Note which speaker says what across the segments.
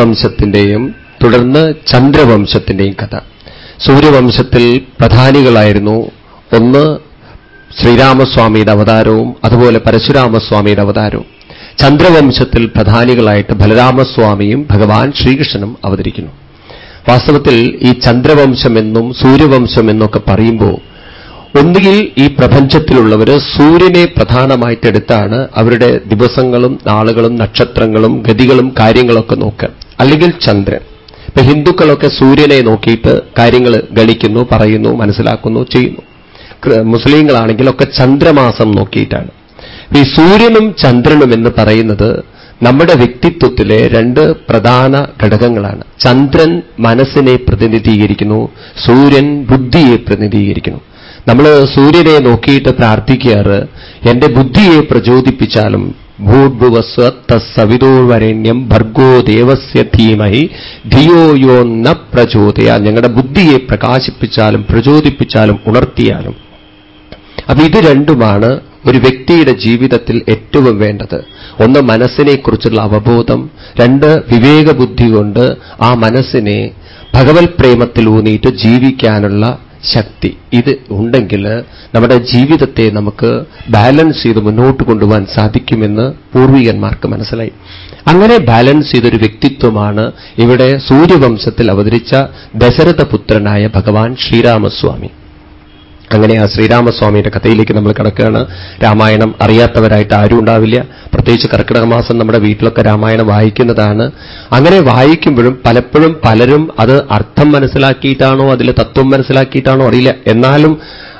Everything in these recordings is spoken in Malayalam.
Speaker 1: വംശത്തിന്റെയും തുടർന്ന് ചന്ദ്രവംശത്തിന്റെയും കഥ. സൂര്യവംശത്തിൽ പ്രധാനികളായിരുന്നു ഒന്ന് ശ്രീരാമസ്വാമിയുടെ അവതാരവും അതുപോലെ പരശുരാമസ്വാമിയുടെ അവതാരവും. ചന്ദ്രവംശത്തിൽ പ്രധാനികളായിട്ട് ബലരാമസ്വാമിയും ഭഗവാൻ ശ്രീകൃഷ്ണനും അവതരിക്കുന്നു. വാസ്തവത്തിൽ ഈ ചന്ദ്രവംശമെന്നും സൂര്യവംശമെന്നൊക്കെ പറയുമ്പോൾ ഒന്നുകിൽ ഈ പ്രപഞ്ചത്തിലുള്ളവർ സൂര്യനെ പ്രധാനമായിട്ടെടുത്താണ് അവരുടെ ദിവസങ്ങളും നാളുകളും നക്ഷത്രങ്ങളും ഗതികളും കാര്യങ്ങളൊക്കെ നോക്കുക. അല്ലെങ്കിൽ ചന്ദ്രൻ. ഇപ്പൊ ഹിന്ദുക്കളൊക്കെ സൂര്യനെ നോക്കിയിട്ട് കാര്യങ്ങൾ ഗണിക്കുന്നു പറയുന്നു മനസ്സിലാക്കുന്നു ചെയ്യുന്നു. മുസ്ലിങ്ങളാണെങ്കിലൊക്കെ ചന്ദ്രമാസം നോക്കിയിട്ടാണ്. ഈ സൂര്യനും ചന്ദ്രനും എന്ന് പറയുന്നത് നമ്മുടെ വ്യക്തിത്വത്തിലെ രണ്ട് പ്രധാന ഘടകങ്ങളാണ്. ചന്ദ്രൻ മനസ്സിനെ പ്രതിനിധീകരിക്കുന്നു സൂര്യൻ ബുദ്ധിയെ പ്രതിനിധീകരിക്കുന്നു. നമ്മൾ സൂര്യനെ നോക്കിയിട്ട് പ്രാർത്ഥിക്കാറ് എന്റെ ബുദ്ധിയെ പ്രചോദിപ്പിച്ചാലും ഭൂർഭുവസ്വത്തസവിതോവരണ്യം ഭർഗോ ദേവസ്യ ധീമഹി ധിയോ യോ ന പ്രചോദയ. ഞങ്ങളുടെ ബുദ്ധിയെ പ്രകാശിപ്പിച്ചാലും പ്രചോദിപ്പിച്ചാലും ഉണർത്തിയാലും. അപ്പൊ ഇത് രണ്ടുമാണ് ഒരു വ്യക്തിയുടെ ജീവിതത്തിൽ ഏറ്റവും വേണ്ടത്. ഒന്ന് മനസ്സിനെക്കുറിച്ചുള്ള അവബോധം രണ്ട് വിവേകബുദ്ധി കൊണ്ട് ആ മനസ്സിനെ ഭഗവത് പ്രേമത്തിൽ ഊന്നിയിട്ട് ജീവിക്കാനുള്ള ശക്തി. ഇത് ഉണ്ടെങ്കിൽ നമ്മുടെ ജീവിതത്തെ നമുക്ക് ബാലൻസ് ചെയ്ത് മുന്നോട്ട് കൊണ്ടുപോകാൻ സാധിക്കുമെന്ന് പൂർവികന്മാർക്ക് മനസ്സിലായി. അങ്ങനെ ബാലൻസ് ചെയ്തൊരു വ്യക്തിത്വമാണ് ഇവിടെ സൂര്യവംശത്തിൽ അവതരിച്ച ദശരഥപുത്രനായ ഭഗവാൻ ശ്രീരാമസ്വാമി. അങ്ങനെ ആ ശ്രീരാമസ്വാമിയുടെ കഥയിലേക്ക് നമ്മൾ കിടക്കുകയാണ്. രാമായണം അറിയാത്തവരായിട്ട് ആരും ഉണ്ടാവില്ല. പ്രത്യേകിച്ച് കർക്കിടക മാസം നമ്മുടെ വീട്ടിലൊക്കെ രാമായണം വായിക്കുന്നതാണ്. അങ്ങനെ വായിക്കുമ്പോഴും പലപ്പോഴും പലരും അത് അർത്ഥം മനസ്സിലാക്കിയിട്ടാണോ അതിലെ തത്വം മനസ്സിലാക്കിയിട്ടാണോ അറിയില്ല. എന്നാലും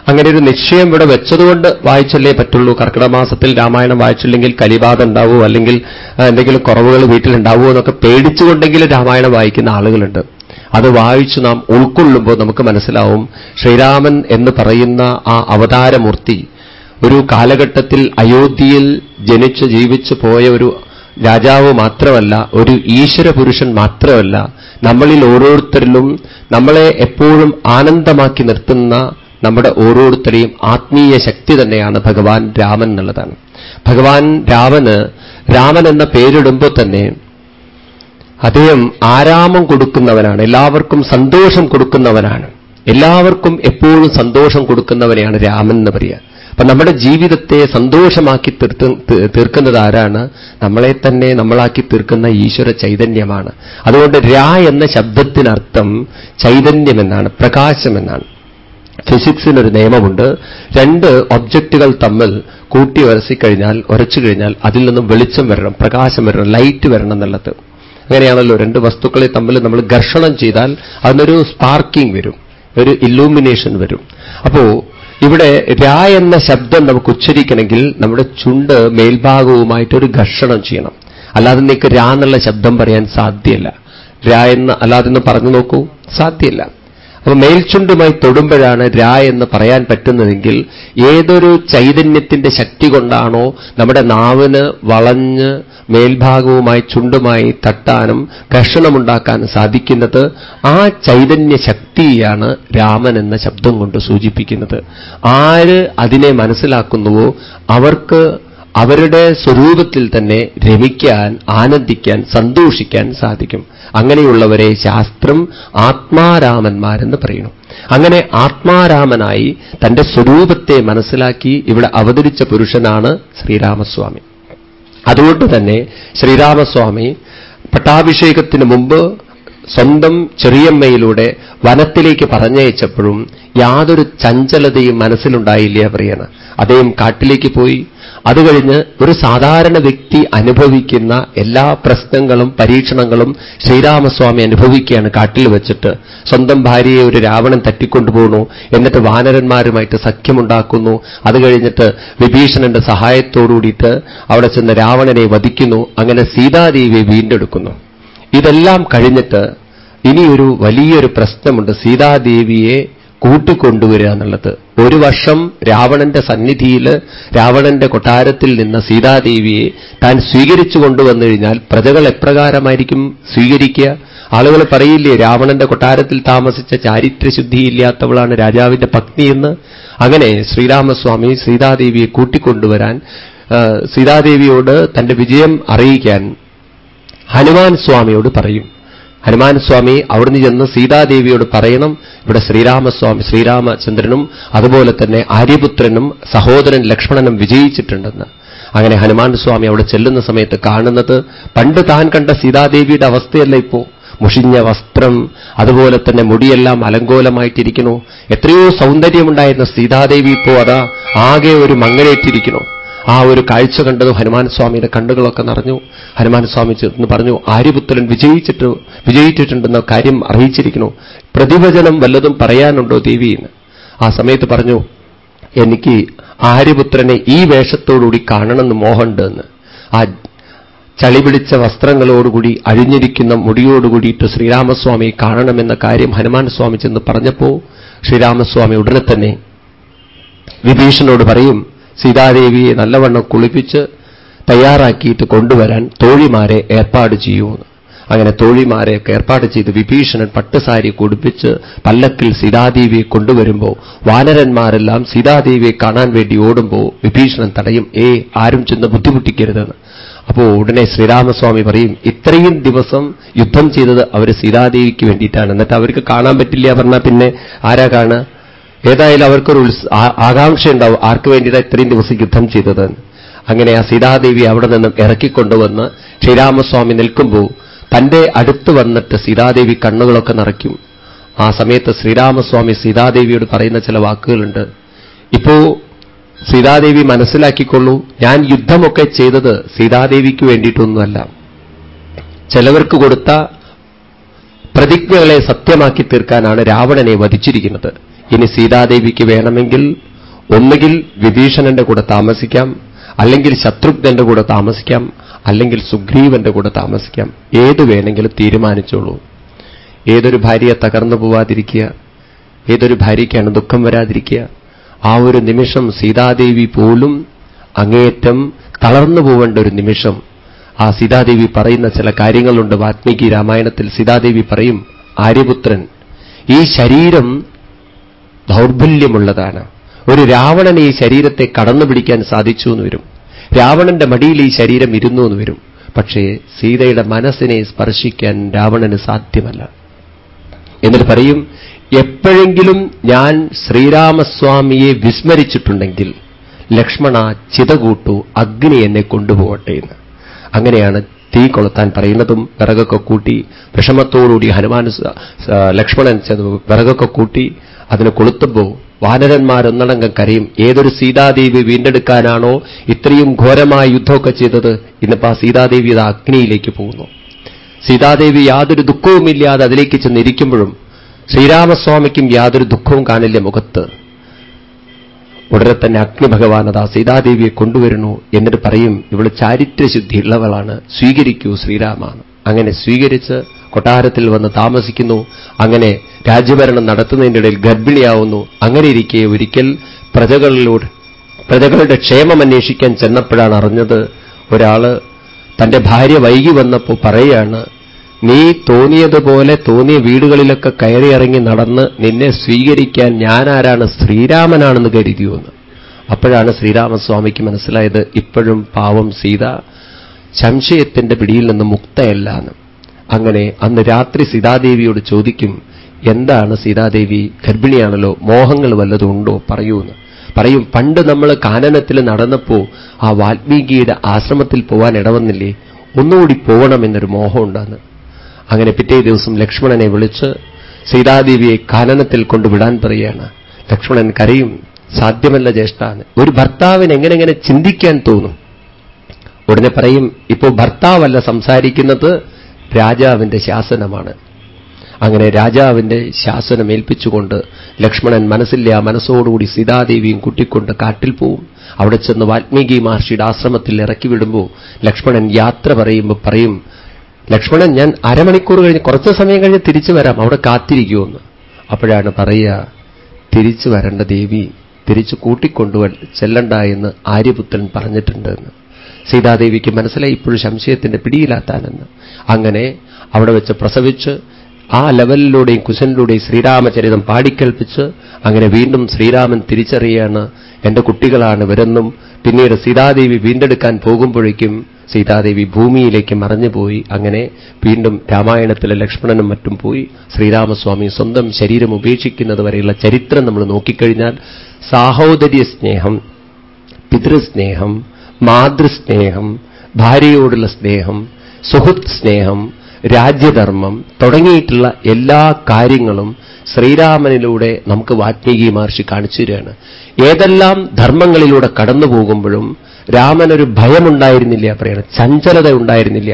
Speaker 1: അങ്ങനെ ഒരു നിശ്ചയം ഇവിടെ വെച്ചതുകൊണ്ട് വായിച്ചല്ലേ പറ്റുള്ളൂ. കർക്കിടക മാസത്തിൽ രാമായണം വായിച്ചില്ലെങ്കിൽ കലിബാധ ഉണ്ടാവുമോ അല്ലെങ്കിൽ എന്തെങ്കിലും കുറവുകൾ വീട്ടിലുണ്ടാവുമോ എന്നൊക്കെ പേടിച്ചുകൊണ്ടെങ്കിലും രാമായണം വായിക്കുന്ന ആളുകളുണ്ട്. അത് വായിച്ച് നാം ഉൾക്കൊള്ളുമ്പോൾ നമുക്ക് മനസ്സിലാവും ശ്രീരാമൻ എന്ന് പറയുന്ന ആ അവതാരമൂർത്തി ഒരു കാലഘട്ടത്തിൽ അയോധ്യയിൽ ജനിച്ച് ജീവിച്ചു പോയ ഒരു രാജാവ് മാത്രമല്ല ഒരു ഈശ്വര പുരുഷൻ മാത്രമല്ല നമ്മളിൽ ഓരോരുത്തരിലും നമ്മളെ എപ്പോഴും ആനന്ദമാക്കി നിർത്തുന്ന നമ്മുടെ ഓരോരുത്തരെയും ആത്മീയ ശക്തി തന്നെയാണ് ഭഗവാൻ രാമൻ എന്നുള്ളതാണ്. ഭഗവാൻ രാമന് രാമൻ എന്ന പേരിടുമ്പോൾ തന്നെ അദ്ദേഹം ആരാമം കൊടുക്കുന്നവനാണ്. എല്ലാവർക്കും സന്തോഷം കൊടുക്കുന്നവനാണ്. എല്ലാവർക്കും എപ്പോഴും സന്തോഷം കൊടുക്കുന്നവനെയാണ് രാമൻ എന്ന് പറയുക. അപ്പൊ നമ്മുടെ ജീവിതത്തെ സന്തോഷമാക്കി തീർത്ത് തീർക്കുന്നത് ആരാണ്? നമ്മളെ തന്നെ നമ്മളാക്കി തീർക്കുന്ന ഈശ്വര ചൈതന്യമാണ്. അതുകൊണ്ട് രാ എന്ന ശബ്ദത്തിനർത്ഥം ചൈതന്യമെന്നാണ് പ്രകാശമെന്നാണ്. ഫിസിക്സിനൊരു നിയമമുണ്ട്. രണ്ട് ഒബ്ജക്റ്റുകൾ തമ്മിൽ കൂട്ടി ഉരസിക്കഴിഞ്ഞാൽ ഉരച്ചു കഴിഞ്ഞാൽ അതിൽ നിന്നും വെളിച്ചം വരണം പ്രകാശം വരണം ലൈറ്റ് വരണം എന്നുള്ളത്. അങ്ങനെയാണല്ലോ രണ്ട് വസ്തുക്കളെ തമ്മിൽ നമ്മൾ ഘർഷണം ചെയ്താൽ അതിനൊരു സ്പാർക്കിംഗ് വരും ഒരു ഇല്ലൂമിനേഷൻ വരും. അപ്പോ ഇവിടെ രാ എന്ന ശബ്ദം നമുക്ക് ഉച്ചരിക്കണമെങ്കിൽ നമ്മുടെ ചുണ്ട് മേൽഭാഗവുമായിട്ടൊരു ഘർഷണം ചെയ്യണം. അല്ലാതെ നിങ്ങൾക്ക് രാ എന്നുള്ള ശബ്ദം പറയാൻ സാധ്യല്ല. രാ എന്ന് അല്ലാതെ പറഞ്ഞു നോക്കൂ. സാധ്യമല്ല അപ്പൊ മേൽച്ചുണ്ടുമായി തൊടുമ്പോഴാണ് രാ എന്ന് പറയാൻ പറ്റുന്നതെങ്കിൽ ഏതൊരു ചൈതന്യത്തിന്റെ ശക്തി കൊണ്ടാണോ നമ്മുടെ നാവിന് വളഞ്ഞ് മേൽഭാഗവുമായി ചുണ്ടുമായി തട്ടാനും ഘർഷണമുണ്ടാക്കാനും സാധിക്കുന്നത്? ആ ചൈതന്യ ശക്തിയാണ് രാമൻ എന്ന ശബ്ദം കൊണ്ട് സൂചിപ്പിക്കുന്നത്. ആര് അതിനെ മനസ്സിലാക്കുന്നുവോ? അവർക്ക് അവരുടെ സ്വരൂപത്തിൽ തന്നെ രമിക്കാൻ ആനന്ദിക്കാൻ സന്തോഷിക്കാൻ സാധിക്കും. അങ്ങനെയുള്ളവരെ ശാസ്ത്രം ആത്മാരാമന്മാരെന്ന് പറയുന്നു. അങ്ങനെ ആത്മാരാമനായി തന്റെ സ്വരൂപത്തെ മനസ്സിലാക്കി ഇവിടെ അവതരിച്ച പുരുഷനാണ് ശ്രീരാമസ്വാമി. അതുകൊണ്ട് തന്നെ ശ്രീരാമസ്വാമി പട്ടാഭിഷേകത്തിന് മുമ്പ് സ്വന്തം ചെറിയമ്മയിലൂടെ വനത്തിലേക്ക് പറഞ്ഞയച്ചപ്പോഴും യാതൊരു ചഞ്ചലതയും മനസ്സിലുണ്ടായില്ല പ്രിയണ അദ്ദേഹം കാട്ടിലേക്ക് പോയി. അത് കഴിഞ്ഞ് ഒരു സാധാരണ വ്യക്തി അനുഭവിക്കുന്ന എല്ലാ പ്രശ്നങ്ങളും പരീക്ഷണങ്ങളും ശ്രീരാമസ്വാമി അനുഭവിക്കുകയാണ് കാട്ടിൽ വെച്ചിട്ട്. സ്വന്തം ഭാര്യയെ ഒരു രാവണൻ തട്ടിക്കൊണ്ടുപോകുന്നു എന്നിട്ട് വാനരന്മാരുമായിട്ട് സഖ്യമുണ്ടാക്കുന്നു. അത് കഴിഞ്ഞിട്ട് വിഭീഷണന്റെ സഹായത്തോടുകൂടിയിട്ട് അവിടെ ചെന്ന് രാവണനെ വധിക്കുന്നു. അങ്ങനെ സീതാദേവിയെ വീണ്ടെടുക്കുന്നു. ഇതെല്ലാം കഴിഞ്ഞിട്ട് ഇനിയൊരു വലിയൊരു പ്രശ്നമുണ്ട്. സീതാദേവിയെ കൂട്ടിക്കൊണ്ടുവരിക എന്നുള്ളത്. ഒരു വർഷം രാവണന്റെ സന്നിധിയിൽ രാവണന്റെ കൊട്ടാരത്തിൽ നിന്ന സീതാദേവിയെ താൻ സ്വീകരിച്ചു കൊണ്ടുവന്നു കഴിഞ്ഞാൽ പ്രജകൾ എപ്രകാരമായിരിക്കും സ്വീകരിക്കുക? ആളുകൾ പറയില്ലേ രാവണന്റെ കൊട്ടാരത്തിൽ താമസിച്ച ചാരിത്രശുദ്ധിയില്ലാത്തവളാണ് രാജാവിന്റെ പത്നിയെന്ന് അങ്ങനെ ശ്രീരാമസ്വാമി സീതാദേവിയെ കൂട്ടിക്കൊണ്ടുവരാൻ സീതാദേവിയോട് തന്റെ വിജയം അറിയിക്കാൻ ഹനുമാൻ സ്വാമിയോട് പറയും. ഹനുമാൻ സ്വാമി അവിടുന്ന് ചെന്ന് സീതാദേവിയോട് പറയണം. ഇവിടെ ശ്രീരാമസ്വാമി ശ്രീരാമചന്ദ്രനും അതുപോലെ തന്നെ ആര്യപുത്രനും സഹോദരൻ ലക്ഷ്മണനും വിജയിച്ചിട്ടുണ്ടെന്ന്. അങ്ങനെ ഹനുമാൻ സ്വാമി അവിടെ ചെല്ലുന്ന സമയത്ത് കാണുന്നത് പണ്ട് താൻ കണ്ട സീതാദേവിയുടെ അവസ്ഥയല്ല ഇപ്പോ. മുഷിഞ്ഞ വസ്ത്രം അതുപോലെ തന്നെ മുടിയെല്ലാം അലങ്കോലമായിട്ടിരിക്കുന്നു. എത്രയോ സൗന്ദര്യമുണ്ടായിരുന്ന സീതാദേവി ഇപ്പോ അതാ ആകെ ഒരു മങ്ങലേറ്റിരിക്കണു ആ ഒരു കാഴ്ച കണ്ടത് ഹനുമാൻ സ്വാമിയുടെ കണ്ണുകളൊക്കെ നിറഞ്ഞു. ഹനുമാൻ സ്വാമി ചേർന്ന് പറഞ്ഞു ആര്യപുത്രൻ വിജയിച്ചിട്ട് വിജയിച്ചിട്ടുണ്ടെന്ന കാര്യം അറിയിച്ചിരിക്കുന്നു. പ്രതിവചനം വല്ലതും പറയാനുണ്ടോ ദേവി? എന്ന്. ആ സമയത്ത് പറഞ്ഞു എനിക്ക് ആര്യപുത്രനെ ഈ വേഷത്തോടുകൂടി കാണണമെന്ന് മോഹമുണ്ട് എന്ന്. ആ ചളി പിടിച്ച വസ്ത്രങ്ങളോടുകൂടി അഴിഞ്ഞിരിക്കുന്ന മുടിയോടുകൂടിയിട്ട് ശ്രീരാമസ്വാമി കാണണമെന്ന കാര്യം ഹനുമാൻ സ്വാമി ചെന്ന് പറഞ്ഞപ്പോ ശ്രീരാമസ്വാമി ഉടനെ തന്നെ വിഭീഷണോട് പറയും സീതാദേവിയെ നല്ലവണ്ണം കുളിപ്പിച്ച് തയ്യാറാക്കിയിട്ട് കൊണ്ടുവരാൻ തോഴിമാരെ ഏർപ്പാട് ചെയ്യുമെന്ന് അങ്ങനെ തോഴിമാരെയൊക്കെ ഏർപ്പാട് ചെയ്ത് വിഭീഷണൻ പട്ടുസാരി കുടിപ്പിച്ച് പല്ലക്കിൽ സീതാദേവിയെ കൊണ്ടുവരുമ്പോൾ വാനരന്മാരെല്ലാം സീതാദേവിയെ കാണാൻ വേണ്ടി ഓടുമ്പോൾ വിഭീഷണൻ തടയും ഏ ആരും ചെന്ന് ബുദ്ധിമുട്ടിക്കരുതെന്ന്. അപ്പോൾ ഉടനെ ശ്രീരാമസ്വാമി പറയും ഇത്രയും ദിവസം യുദ്ധം ചെയ്തത് അവർ സീതാദേവിക്ക് വേണ്ടിയിട്ടാണ്. എന്നിട്ട് അവർക്ക് കാണാൻ പറ്റില്ല. പറഞ്ഞാൽ പിന്നെ ആരാ കാണുക? ഏതായാലും അവർക്കൊരു ആകാംക്ഷയുണ്ടാവും ആർക്ക് വേണ്ടിയിട്ടാണ് ഇത്രയും ദിവസം യുദ്ധം ചെയ്തത് അങ്ങനെ ആ സീതാദേവി അവിടെ നിന്നും ഇറക്കിക്കൊണ്ടുവന്ന് ശ്രീരാമസ്വാമി നിൽക്കുമ്പോൾ തന്റെ അടുത്ത് വന്നിട്ട് സീതാദേവി കണ്ണുകളൊക്കെ നിറയ്ക്കും. ആ സമയത്ത് ശ്രീരാമസ്വാമി സീതാദേവിയോട് പറയുന്ന ചില വാക്കുകളുണ്ട്. ഇപ്പോ സീതാദേവി മനസ്സിലാക്കിക്കൊള്ളൂ ഞാൻ യുദ്ധമൊക്കെ ചെയ്തത് സീതാദേവിക്ക് വേണ്ടിയിട്ടൊന്നുമല്ല. ചിലവർക്ക് കൊടുത്ത പ്രതിജ്ഞകളെ സത്യമാക്കി തീർക്കാനാണ് രാവണനെ വധിച്ചിരിക്കുന്നത്. ഇനി സീതാദേവിക്ക് വേണമെങ്കിൽ ഒന്നുകിൽ വിഭീഷണന്റെ കൂടെ താമസിക്കാം അല്ലെങ്കിൽ ശത്രുഘ്നന്റെ കൂടെ താമസിക്കാം അല്ലെങ്കിൽ സുഗ്രീവന്റെ കൂടെ താമസിക്കാം. ഏത് വേണമെങ്കിലും തീരുമാനിച്ചോളൂ. ഏതൊരു ഭാര്യയെ തകർന്നു പോവാതിരിക്കുക ഏതൊരു ഭാര്യയ്ക്കാണ് ദുഃഖം വരാതിരിക്കുക ആ ഒരു നിമിഷം സീതാദേവി പോലും അങ്ങേയറ്റം തളർന്നു പോവേണ്ട ഒരു നിമിഷം. ആ സീതാദേവി പറയുന്ന ചില കാര്യങ്ങളുണ്ട് വാത്മീകി രാമായണത്തിൽ. സീതാദേവി പറയും ആര്യപുത്രൻ ഈ ശരീരം ദൗർബല്യമുള്ളതാണ്. ഒരു രാവണന് ഈ ശരീരത്തെ കടന്നു പിടിക്കാൻ സാധിച്ചു എന്ന് വരും. രാവണന്റെ മടിയിൽ ഈ ശരീരം ഇരുന്നു എന്ന് വരും. പക്ഷേ സീതയുടെ മനസ്സിനെ സ്പർശിക്കാൻ രാവണന് സാധ്യമല്ല. എന്നിട്ട് പറയും എപ്പോഴെങ്കിലും ഞാൻ ശ്രീരാമസ്വാമിയെ വിസ്മരിച്ചിട്ടുണ്ടെങ്കിൽ ലക്ഷ്മണ ചിതകൂട്ടു അഗ്നി എന്നെ കൊണ്ടുപോകട്ടെ എന്ന്. അങ്ങനെയാണ് തീ കൊളുത്താൻ പറയുന്നതും വിറകൊക്കെ കൂട്ടി വിഷമത്തോടുകൂടി ഹനുമാൻ ലക്ഷ്മണൻ വിറകൊക്കെ കൂട്ടി അതിന് കൊളുത്തുമ്പോൾ വാനരന്മാരൊന്നടങ്കം കരയും ഏതൊരു സീതാദേവി വീണ്ടെടുക്കാനാണോ ഇത്രയും ഘോരമായ യുദ്ധമൊക്കെ ചെയ്തത്? ഇന്നിപ്പോ ആ സീതാദേവി അത് അഗ്നിയിലേക്ക് പോകുന്നു. സീതാദേവി യാതൊരു ദുഃഖവുമില്ലാതെ അതിലേക്ക് ചെന്നിരിക്കുമ്പോഴും ശ്രീരാമസ്വാമിക്കും യാതൊരു ദുഃഖവും കാണില്ല മുഖത്ത്. ഉടനെ തന്നെ അഗ്നിഭഗവാൻ അതാ സീതാദേവിയെ കൊണ്ടുവരുന്നു എന്നിട്ട് പറയും ഇവൾ ചാരിത്രശുദ്ധിയുള്ളവളാണ് സ്വീകരിക്കൂ ശ്രീരാമാണ് അങ്ങനെ സ്വീകരിച്ച് കൊട്ടാരത്തിൽ വന്ന് താമസിക്കുന്നു. അങ്ങനെ രാജ്യഭരണം നടത്തുന്നതിന്റെ ഇടയിൽ ഗർഭിണിയാവുന്നു. അങ്ങനെ ഇരിക്കെ ഒരിക്കൽ പ്രജകളിലൂടെ പ്രജകളുടെ ക്ഷേമം അന്വേഷിക്കാൻ ചെന്നപ്പോഴാണ് അറിഞ്ഞത് ഒരാൾ തന്റെ ഭാര്യ വൈകി വന്നപ്പോൾ പറയുകയാണ് നീ തോന്നിയതുപോലെ തോന്നിയ വീടുകളിലൊക്കെ കയറിയിറങ്ങി നടന്ന് നിന്നെ സ്വീകരിക്കാൻ ഞാനാരാണ്? ശ്രീരാമനാണെന്ന് കരുതിയോന്ന്. അപ്പോഴാണ് ശ്രീരാമസ്വാമിക്ക് മനസ്സിലായത് ഇപ്പോഴും പാവം സീത സംശയത്തിന്റെ പിടിയിൽ നിന്ന് മുക്തയല്ല എന്ന്. അങ്ങനെ അന്ന് രാത്രി സീതാദേവിയോട് ചോദിക്കും എന്താണ് സീതാദേവി? ഗർഭിണിയാണല്ലോ മോഹങ്ങൾ വല്ലതും ഉണ്ടോ? പറയൂന്ന് പറയും പണ്ട് നമ്മൾ കാനനത്തിൽ നടന്നപ്പോ ആ വാൽമീകിയുടെ ആശ്രമത്തിൽ പോവാൻ ഇടവന്നില്ലേ? ഒന്നുകൂടി പോകണമെന്നൊരു മോഹം ഉണ്ടാന്ന്. അങ്ങനെ പിറ്റേ ദിവസം ലക്ഷ്മണനെ വിളിച്ച് സീതാദേവിയെ കാനനത്തിൽ കൊണ്ടുവിടാൻ പറയുകയാണ്. ലക്ഷ്മണൻ കരയും സാധ്യമല്ല ജ്യേഷ്ഠാന് ഒരു ഭർത്താവിന് എങ്ങനെ എങ്ങനെ ചിന്തിക്കാൻ തോന്നും? ഉടനെ പറയും ഇപ്പോൾ ഭർത്താവല്ല സംസാരിക്കുന്നത് രാജാവിന്റെ ശാസനമാണ്. അങ്ങനെ രാജാവിന്റെ ശാസനം ഏൽപ്പിച്ചുകൊണ്ട് ലക്ഷ്മണൻ മനസ്സില്ല മനസ്സോടുകൂടി സീതാദേവിയും കുട്ടിക്കൊണ്ട് കാട്ടിൽ പോവും. അവിടെ ചെന്ന് വാൽമീകി മഹർഷിയുടെ ആശ്രമത്തിൽ ഇറക്കി വിടുമ്പോൾ ലക്ഷ്മണൻ യാത്ര പറയുമ്പോൾ പറയും ലക്ഷ്മണൻ ഞാൻ അരമണിക്കൂർ കഴിഞ്ഞ് കുറച്ച് സമയം കഴിഞ്ഞ് തിരിച്ചു വരാം അവിടെ കാത്തിരിക്കുമെന്ന് അപ്പോഴാണ് പറയുക തിരിച്ചു വരേണ്ട ദേവി തിരിച്ചു കൂട്ടിക്കൊണ്ടു ചെല്ലണ്ട എന്ന് ആര്യപുത്രൻ പറഞ്ഞിട്ടുണ്ട് എന്ന് സീതാദേവിക്ക് മനസ്സിലായി ഇപ്പോഴും സംശയത്തിന്റെ പിടിയിലാത്താനെന്ന്. അങ്ങനെ അവിടെ വെച്ച് പ്രസവിച്ച് ആ ലെവലിലൂടെയും കുശനിലൂടെയും ശ്രീരാമചരിതം പാടിക്കേൽപ്പിച്ച് അങ്ങനെ വീണ്ടും ശ്രീരാമൻ തിരിച്ചറിയാണ് എന്റെ കുട്ടികളാണ് ഇവരെന്നും പിന്നീട് സീതാദേവി വീണ്ടെടുക്കാൻ പോകുമ്പോഴേക്കും സീതാദേവി ഭൂമിയിലേക്ക് മറഞ്ഞുപോയി. അങ്ങനെ വീണ്ടും രാമായണത്തിലെ ലക്ഷ്മണനും മറ്റും പോയി. ശ്രീരാമസ്വാമി സ്വന്തം ശരീരം ഉപേക്ഷിക്കുന്നത് വരെയുള്ള ചരിത്രം നമ്മൾ നോക്കിക്കഴിഞ്ഞാൽ സാഹോദര്യ സ്നേഹം പിതൃസ്നേഹം മാതൃസ്നേഹം ഭാര്യയോടുള്ള സ്നേഹം സുഹൃത്ത് സ്നേഹം രാജ്യധർമ്മം തുടങ്ങിയിട്ടുള്ള എല്ലാ കാര്യങ്ങളും ശ്രീരാമനിലൂടെ നമുക്ക് വാത്മീകി മഹർഷി കാണിച്ചു തരികയാണ്. ഏതെല്ലാം ധർമ്മങ്ങളിലൂടെ കടന്നു പോകുമ്പോഴും രാമനൊരു ഭയമുണ്ടായിരുന്നില്ല പറയണം. ചഞ്ചലത ഉണ്ടായിരുന്നില്ല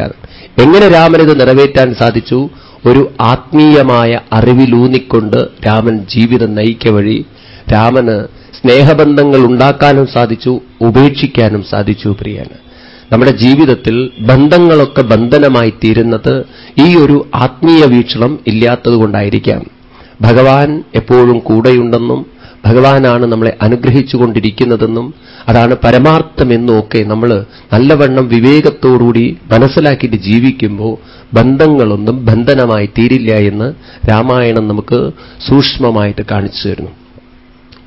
Speaker 1: എങ്ങനെ രാമനിത് നിറവേറ്റാൻ സാധിച്ചു? ഒരു ആത്മീയമായ അറിവിലൂന്നിക്കൊണ്ട് രാമൻ ജീവിതം നയിക്ക വഴി രാമന് സ്നേഹബന്ധങ്ങൾ ഉണ്ടാക്കാനും സാധിച്ചു ഉപേക്ഷിക്കാനും സാധിച്ചു പ്രിയാണ് നമ്മുടെ ജീവിതത്തിൽ ബന്ധങ്ങളൊക്കെ ബന്ധനമായി തീരുന്നത് ഈ ഒരു ആത്മീയ വീക്ഷണം ഇല്ലാത്തതുകൊണ്ടായിരിക്കാം ഭഗവാൻ എപ്പോഴും കൂടെയുണ്ടെന്നും ഭഗവാനാണ് നമ്മളെ അനുഗ്രഹിച്ചുകൊണ്ടിരിക്കുന്നതെന്നും അതാണ് പരമാർത്ഥമെന്നും ഒക്കെ നമ്മൾ നല്ലവണ്ണം വിവേകത്തോടുകൂടി മനസ്സിലാക്കിയിട്ട് ജീവിക്കുമ്പോൾ ബന്ധങ്ങളൊന്നും ബന്ധനമായി തീരില്ല എന്ന് രാമായണം നമുക്ക് സൂക്ഷ്മമായിട്ട് കാണിച്ചു തരുന്നു.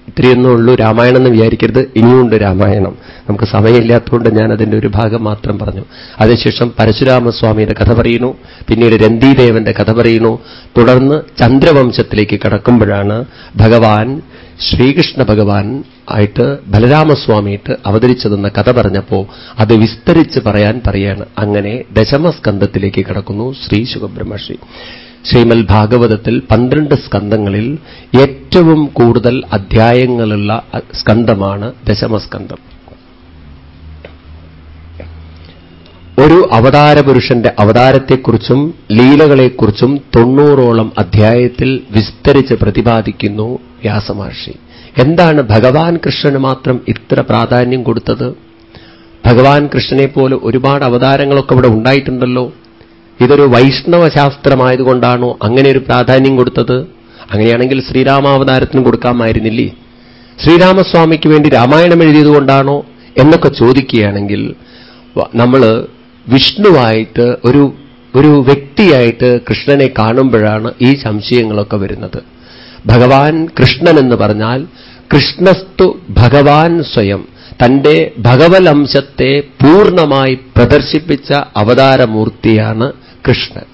Speaker 1: ഇത്രയൊന്നും ഉള്ളൂ രാമായണം എന്ന് വിചാരിക്കരുത്. ഇനിയുണ്ട് രാമായണം. നമുക്ക് സമയമില്ലാത്തതുകൊണ്ട് ഞാൻ അതിന്റെ ഒരു ഭാഗം മാത്രം പറഞ്ഞു. അതിനുശേഷം പരശുരാമസ്വാമിയുടെ കഥ പറയുന്നു. പിന്നീട് രന്തിദേവന്റെ കഥ പറയുന്നു. തുടർന്ന് ചന്ദ്രവംശത്തിലേക്ക് കടക്കുമ്പോഴാണ് ഭഗവാൻ ശ്രീകൃഷ്ണ ഭഗവാൻ ആയിട്ട് ബലരാമസ്വാമിയിട്ട് അവതരിച്ചതെന്ന കഥ പറഞ്ഞപ്പോ അത് വിസ്തരിച്ച് പറയാൻ പറയാണ്. അങ്ങനെ ദശമസ്കന്ധത്തിലേക്ക് കടക്കുന്നു ശ്രീ ശുഖബ്രഹ്മർഷി. ശ്രീമൽ ഭാഗവതത്തിൽ പന്ത്രണ്ട് സ്കന്ധങ്ങളിൽ ഏറ്റവും കൂടുതൽ അധ്യായങ്ങളുള്ള സ്കന്ധമാണ് ദശമസ്കന്ധം. ഒരു അവതാരപുരുഷന്റെ അവതാരത്തെക്കുറിച്ചും ലീലകളെക്കുറിച്ചും തൊണ്ണൂറോളം അധ്യായത്തിൽ വിസ്തരിച്ച് പ്രതിപാദിക്കുന്നു വ്യാസമഹർഷി. എന്താണ് ഭഗവാൻ കൃഷ്ണന് മാത്രം ഇത്ര പ്രാധാന്യം കൊടുത്തത്? ഭഗവാൻ കൃഷ്ണനെ പോലെ ഒരുപാട് അവതാരങ്ങളൊക്കെ ഇവിടെ ഉണ്ടായിട്ടുണ്ടല്ലോ. ഇതൊരു വൈഷ്ണവ ശാസ്ത്രമായതുകൊണ്ടാണോ അങ്ങനെ ഒരു പ്രാധാന്യം കൊടുത്തത്? അങ്ങനെയാണെങ്കിൽ ശ്രീരാമാവതാരത്തിന് കൊടുക്കാമായിരുന്നില്ലേ? ശ്രീരാമസ്വാമിക്ക് വേണ്ടി രാമായണം എഴുതിയതുകൊണ്ടാണോ എന്നൊക്കെ ചോദിക്കുകയാണെങ്കിൽ നമ്മൾ വിഷ്ണുവായിട്ട് ഒരു ഒരു വ്യക്തിയായിട്ട് കൃഷ്ണനെ കാണുമ്പോഴാണ് ഈ സംശയങ്ങളൊക്കെ വരുന്നത്. ഭഗവാൻ കൃഷ്ണൻ എന്ന് പറഞ്ഞാൽ കൃഷ്ണസ്തു ഭഗവാൻ സ്വയം തന്റെ ഭഗവലംശത്തെ പൂർണമായി പ്രദർശിപ്പിച്ച അവതാരമൂർത്തിയാണ് കൃഷ്ണൻ.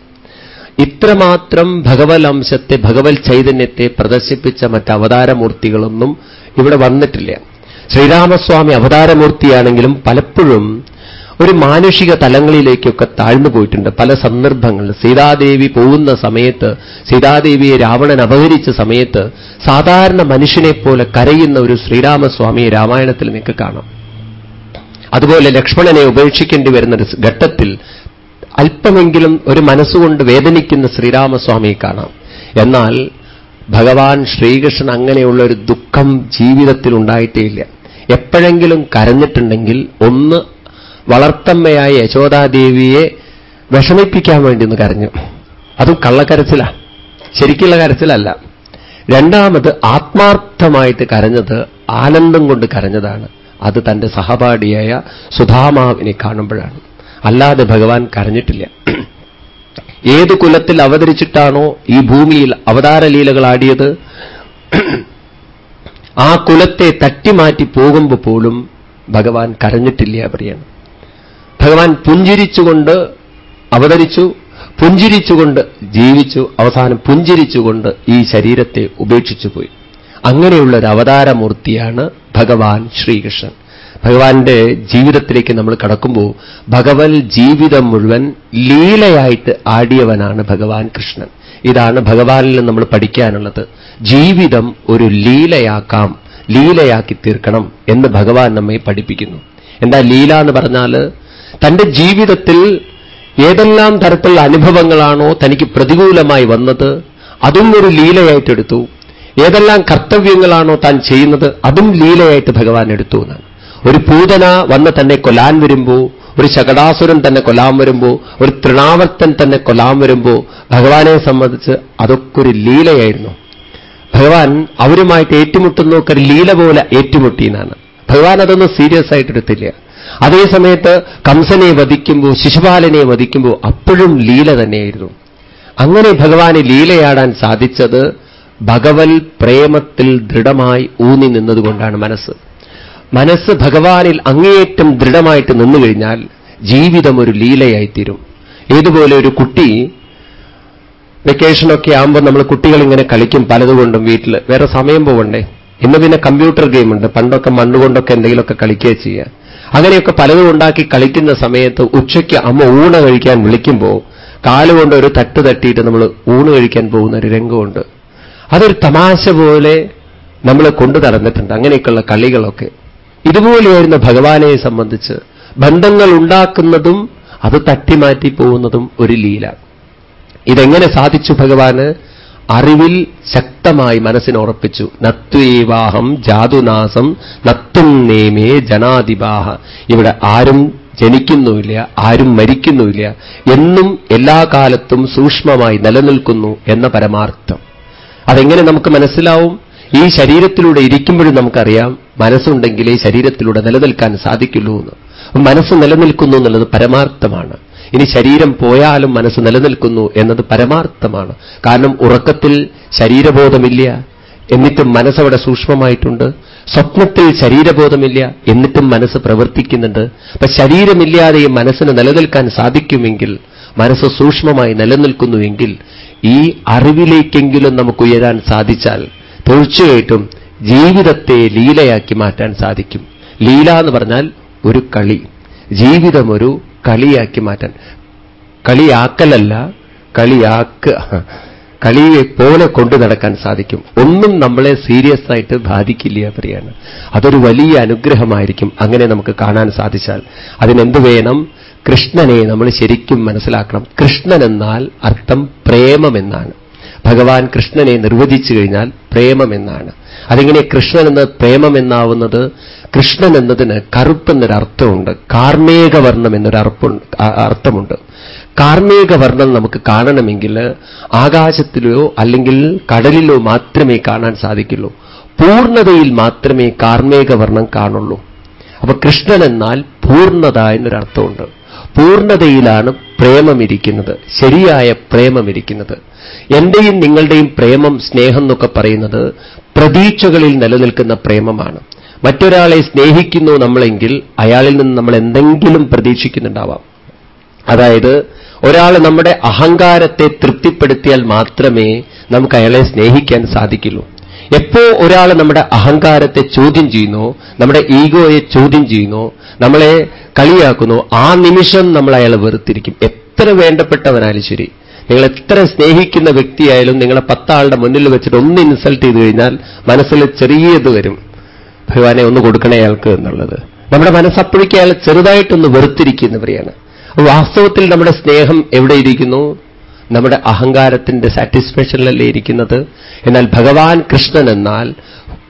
Speaker 1: ഇത്രമാത്രം ഭഗവലംശത്തെ ഭഗവത് ചൈതന്യത്തെ പ്രദർശിപ്പിച്ച മറ്റ് അവതാരമൂർത്തികളൊന്നും ഇവിടെ വന്നിട്ടില്ല. ശ്രീരാമസ്വാമി അവതാരമൂർത്തിയാണെങ്കിലും പലപ്പോഴും ഒരു മാനുഷിക തലങ്ങളിലേക്കൊക്കെ താഴ്ന്നു പോയിട്ടുണ്ട്. പല സന്ദർഭങ്ങളിൽ സീതാദേവി പോകുന്ന സമയത്ത് സീതാദേവിയെ രാവണൻ അപഹരിച്ച സമയത്ത് സാധാരണ മനുഷ്യനെ പോലെ കരയുന്ന ഒരു ശ്രീരാമസ്വാമിയെ രാമായണത്തിൽ നിങ്ങൾക്ക് കാണാം. അതുപോലെ ലക്ഷ്മണനെ ഉപേക്ഷിക്കേണ്ടി വരുന്ന ഒരു ഘട്ടത്തിൽ അല്പമെങ്കിലും ഒരു മനസ്സുകൊണ്ട് വേദനിക്കുന്ന ശ്രീരാമസ്വാമിയെ കാണാം. എന്നാൽ ഭഗവാൻ ശ്രീകൃഷ്ണൻ അങ്ങനെയുള്ള ഒരു ദുഃഖം ജീവിതത്തിൽ ഉണ്ടായിട്ടേയില്ല എപ്പോഴെങ്കിലും കരഞ്ഞിട്ടുണ്ടെങ്കിൽ ഒന്ന് വളർത്തമ്മയായ യശോദാദേവിയെ വിഷമിപ്പിക്കാൻ വേണ്ടി ഒന്ന് കരഞ്ഞു. അതും കള്ളക്കരച്ചിലാണ് ശരിക്കുള്ള കരച്ചിലല്ല. രണ്ടാമത് ആത്മാർത്ഥമായിട്ട് കരഞ്ഞത് ആനന്ദം കൊണ്ട് കരഞ്ഞതാണ്. അത് തന്റെ സഹപാഠിയായ സുധാമാവിനെ കാണുമ്പോഴാണ്. അല്ലാതെ ഭഗവാൻ കരഞ്ഞിട്ടില്ല. ഏത് കുലത്തിൽ അവതരിച്ചിട്ടാണോ ഈ ഭൂമിയിൽ അവതാരലീലകൾ ആടിയത്? ആ കുലത്തെ തട്ടിമാറ്റി പോകുമ്പോൾ പോലും ഭഗവാൻ കരഞ്ഞിട്ടില്ല പറയാണ് ഭഗവാൻ പുഞ്ചിരിച്ചുകൊണ്ട് അവതരിച്ചു പുഞ്ചിരിച്ചുകൊണ്ട് ജീവിച്ചു അവസാനം പുഞ്ചിരിച്ചുകൊണ്ട് ഈ ശരീരത്തെ ഉപേക്ഷിച്ചു പോയി അങ്ങനെയുള്ള ഒരു അവതാരമൂർത്തിയാണ് ഭഗവാൻ ശ്രീകൃഷ്ണൻ. ഭഗവാന്റെ ജീവിതത്തിലേക്ക് നമ്മൾ കടക്കുമ്പോൾ ഭഗവൽ ജീവിതം മുഴുവൻ ലീലയായിട്ട് ആടിയവനാണ് ഭഗവാൻ കൃഷ്ണൻ. ഇതാണ് ഭഗവാനിൽ നമ്മൾ പഠിക്കാനുള്ളത്. ജീവിതം ഒരു ലീലയാക്കാം ലീലയാക്കി തീർക്കണം എന്ന് ഭഗവാൻ നമ്മെ പഠിപ്പിക്കുന്നു. എന്താ ലീല എന്ന് പറഞ്ഞാൽ തന്റെ ജീവിതത്തിൽ ഏതെല്ലാം തരത്തിലുള്ള അനുഭവങ്ങളാണോ തനിക്ക് പ്രതികൂലമായി വന്നത് അതും ഒരു ലീലയായിട്ടെടുത്തു. ഏതെല്ലാം കർത്തവ്യങ്ങളാണോ താൻ ചെയ്യുന്നത് അതും ലീലയായിട്ട് ഭഗവാൻ എടുത്തു എന്നാണ്. ഒരു പൂതന വന്ന് തന്നെ കൊല്ലാൻ വരുമ്പോ ഒരു ശകടാസുരൻ തന്നെ കൊല്ലാൻ വരുമ്പോ ഒരു തൃണാവർത്തൻ തന്നെ കൊല്ലാൻ വരുമ്പോ ഭഗവാനെ സംബന്ധിച്ച് അതൊക്കെ ഒരു ലീലയായിരുന്നു. ഭഗവാൻ അവരുമായിട്ട് ഏറ്റുമുട്ടുന്നൊക്കെ ഒരു ലീല പോലെ ഏറ്റുമുട്ടിയെന്നാണ് ഭഗവാൻ അതൊന്നും സീരിയസ് ആയിട്ട് എടുത്തില്ല. അതേസമയത്ത് കംസനെ വധിക്കുമ്പോൾ ശിശുപാലനെ വധിക്കുമ്പോൾ അപ്പോഴും ലീല തന്നെയായിരുന്നു. അങ്ങനെ ഭഗവാന് ലീലയാടാൻ സാധിച്ചത് ഭഗവൽ പ്രേമത്തിൽ ദൃഢമായി ഊന്നി നിന്നതുകൊണ്ടാണ് മനസ്സ്. മനസ്സ് ഭഗവാനിൽ അങ്ങേയറ്റം ദൃഢമായിട്ട് നിന്നു കഴിഞ്ഞാൽ ജീവിതം ഒരു ലീലയായിത്തീരും. ഏതുപോലെ ഒരു കുട്ടി വെക്കേഷനൊക്കെ ആകുമ്പോൾ നമ്മൾ കുട്ടികൾ ഇങ്ങനെ കളിക്കും പലതുകൊണ്ടും വീട്ടിൽ വേറെ സമയം പോകണ്ടേ ഇന്ന് പിന്നെ കമ്പ്യൂട്ടർ ഗെയിമുണ്ട് പണ്ടൊക്കെ മണ്ണുകൊണ്ടൊക്കെ എന്തെങ്കിലുമൊക്കെ കളിക്കുക ചെയ്യുക. അങ്ങനെയൊക്കെ പലതും ഉണ്ടാക്കി കളിക്കുന്ന സമയത്ത് ഉച്ചയ്ക്ക് അമ്മ ഊണ് കഴിക്കാൻ വിളിക്കുമ്പോൾ കാലുകൊണ്ട് ഒരു തട്ട് തട്ടിയിട്ട് നമ്മൾ ഊണ് കഴിക്കാൻ പോകുന്ന ഒരു രംഗമുണ്ട്. അതൊരു തമാശ പോലെ നമ്മൾ കൊണ്ടു നടന്നിട്ടുണ്ട്. അങ്ങനെയൊക്കെയുള്ള കളികളൊക്കെ. ഇതുപോലെയായിരുന്നു ഭഗവാനെ സംബന്ധിച്ച് ബന്ധങ്ങൾ ഉണ്ടാക്കുന്നതും അത് തട്ടിമാറ്റി പോകുന്നതും ഒരു ലീല. ഇതെങ്ങനെ സാധിച്ചു ഭഗവാന്? അറിവിൽ ശക്തമായി മനസ്സിനുറപ്പിച്ചു നത്വേവാഹം ജാതുനാസം നത്തും നേമേ ജനാധിപാഹ ഇവിടെ ആരും ജനിക്കുന്നുമില്ല ആരും മരിക്കുന്നുമില്ല. എന്നും എല്ലാ കാലത്തും സൂക്ഷ്മമായി നിലനിൽക്കുന്നു എന്ന പരമാർത്ഥം. അതെങ്ങനെ നമുക്ക് മനസ്സിലാവും? ഈ ശരീരത്തിലൂടെ ഇരിക്കുമ്പോഴും നമുക്കറിയാം മനസ്സുണ്ടെങ്കിലേ ശരീരത്തിലൂടെ നിലനിൽക്കാൻ സാധിക്കുള്ളൂ എന്ന്. മനസ്സ് നിലനിൽക്കുന്നു എന്നുള്ളത് പരമാർത്ഥമാണ്. ഇനി ശരീരം പോയാലും മനസ്സ് നിലനിൽക്കുന്നു എന്നത് പരമാർത്ഥമാണ്. കാരണം ഉറക്കത്തിൽ ശരീരബോധമില്ല എന്നിട്ടും മനസ്സവിടെ സൂക്ഷ്മമായിട്ടുണ്ട്. സ്വപ്നത്തിൽ ശരീരബോധമില്ല എന്നിട്ടും മനസ്സ് പ്രവർത്തിക്കുന്നുണ്ട്. അപ്പൊ ശരീരമില്ലാതെ ഈ മനസ്സിന് നിലനിൽക്കാൻ സാധിക്കുമെങ്കിൽ മനസ്സ് സൂക്ഷ്മമായി നിലനിൽക്കുന്നുവെങ്കിൽ ഈ അറിവിലേക്കെങ്കിലും നമുക്ക് ഉയരാൻ സാധിച്ചാൽ തീർച്ചയായിട്ടും ജീവിതത്തെ ലീലയാക്കി മാറ്റാൻ സാധിക്കും. ലീല എന്ന് പറഞ്ഞാൽ ഒരു കളി. ജീവിതം ഒരു കളിയാക്കി മാറ്റാൻ. കളിയാക്കലല്ല കളിയാക്ക കളിയെ പോലെ കൊണ്ടു നടക്കാൻ സാധിക്കും. ഒന്നും നമ്മളെ സീരിയസ് ആയിട്ട് ബാധിക്കില്ല പറയാണ് അതൊരു വലിയ അനുഗ്രഹമായിരിക്കും അങ്ങനെ നമുക്ക് കാണാൻ സാധിച്ചാൽ. അതിനെന്ത് വേണം? കൃഷ്ണനെ നമ്മൾ ശരിക്കും മനസ്സിലാക്കണം. കൃഷ്ണൻ എന്നാൽ അർത്ഥം പ്രേമമെന്നാണ് ഭഗവാൻ കൃഷ്ണനെ നിർവചിച്ചു കഴിഞ്ഞാൽ പ്രേമമെന്നാണ്. അതിങ്ങനെ കൃഷ്ണൻ എന്ന് പ്രേമമെന്നാവുന്നത് കൃഷ്ണൻ എന്നതിന് കറുപ്പെന്നൊരർത്ഥമുണ്ട് എന്നൊരു അർത്ഥമുണ്ട്. കാർമേകവർണം നമുക്ക് കാണണമെങ്കിൽ ആകാശത്തിലോ അല്ലെങ്കിൽ കടലിലോ മാത്രമേ കാണാൻ സാധിക്കുള്ളൂ. പൂർണതയിൽ മാത്രമേ കാർമേകവർണം കാണുള്ളൂ. അപ്പൊ കൃഷ്ണൻ എന്നാൽ പൂർണത എന്നൊരർത്ഥമുണ്ട്. പൂർണതയിലാണ് പ്രേമമിരിക്കുന്നത്. ശരിയായ പ്രേമമിരിക്കുന്നത്. എന്റെയും നിങ്ങളുടെയും പ്രേമം സ്നേഹം എന്നൊക്കെ പറയുന്നത് പ്രതീക്ഷകളിൽ നിലനിൽക്കുന്ന പ്രേമമാണ്. മറ്റൊരാളെ സ്നേഹിക്കുന്നു നമ്മളെങ്കിൽ അയാളിൽ നിന്ന് നമ്മൾ എന്തെങ്കിലും പ്രതീക്ഷിക്കുന്നുണ്ടാവാം. അതായത് ഒരാൾ നമ്മുടെ അഹങ്കാരത്തെ തൃപ്തിപ്പെടുത്തിയാൽ മാത്രമേ നമുക്ക് അയാളെ സ്നേഹിക്കാൻ സാധിക്കുള്ളൂ. എപ്പോ ഒരാൾ നമ്മുടെ അഹങ്കാരത്തെ ചോദ്യം ചെയ്യുന്നു നമ്മുടെ ഈഗോയെ ചോദ്യം ചെയ്യുന്നു നമ്മളെ കളിയാക്കുന്നു ആ നിമിഷം നമ്മൾ അയാളെ വെറുത്തിരിക്കും. എത്ര വേണ്ടപ്പെട്ടവനായാലും ശരി. നിങ്ങൾ എത്ര സ്നേഹിക്കുന്ന വ്യക്തിയായാലും നിങ്ങളെ പത്താളുടെ മുന്നിൽ വെച്ചിട്ട് ഒന്ന് ഇൻസൾട്ട് ചെയ്തു കഴിഞ്ഞാൽ മനസ്സിൽ ചെറിയത് വരും. ഭഗവാനെ ഒന്ന് കൊടുക്കണേ അയാൾക്ക് എന്നുള്ളത്. നമ്മുടെ മനസ്സപ്പോഴേക്ക് അയാൾ ചെറുതായിട്ടൊന്ന് വെറുത്തിരിക്കുന്നവരെയാണ്. വാസ്തവത്തിൽ നമ്മുടെ സ്നേഹം എവിടെ ഇരിക്കുന്നു? നമ്മുടെ അഹങ്കാരത്തിന്റെ സാറ്റിസ്ഫാക്ഷനിലല്ലേ ഇരിക്കുന്നത്? എന്നാൽ ഭഗവാൻ കൃഷ്ണൻ എന്നാൽ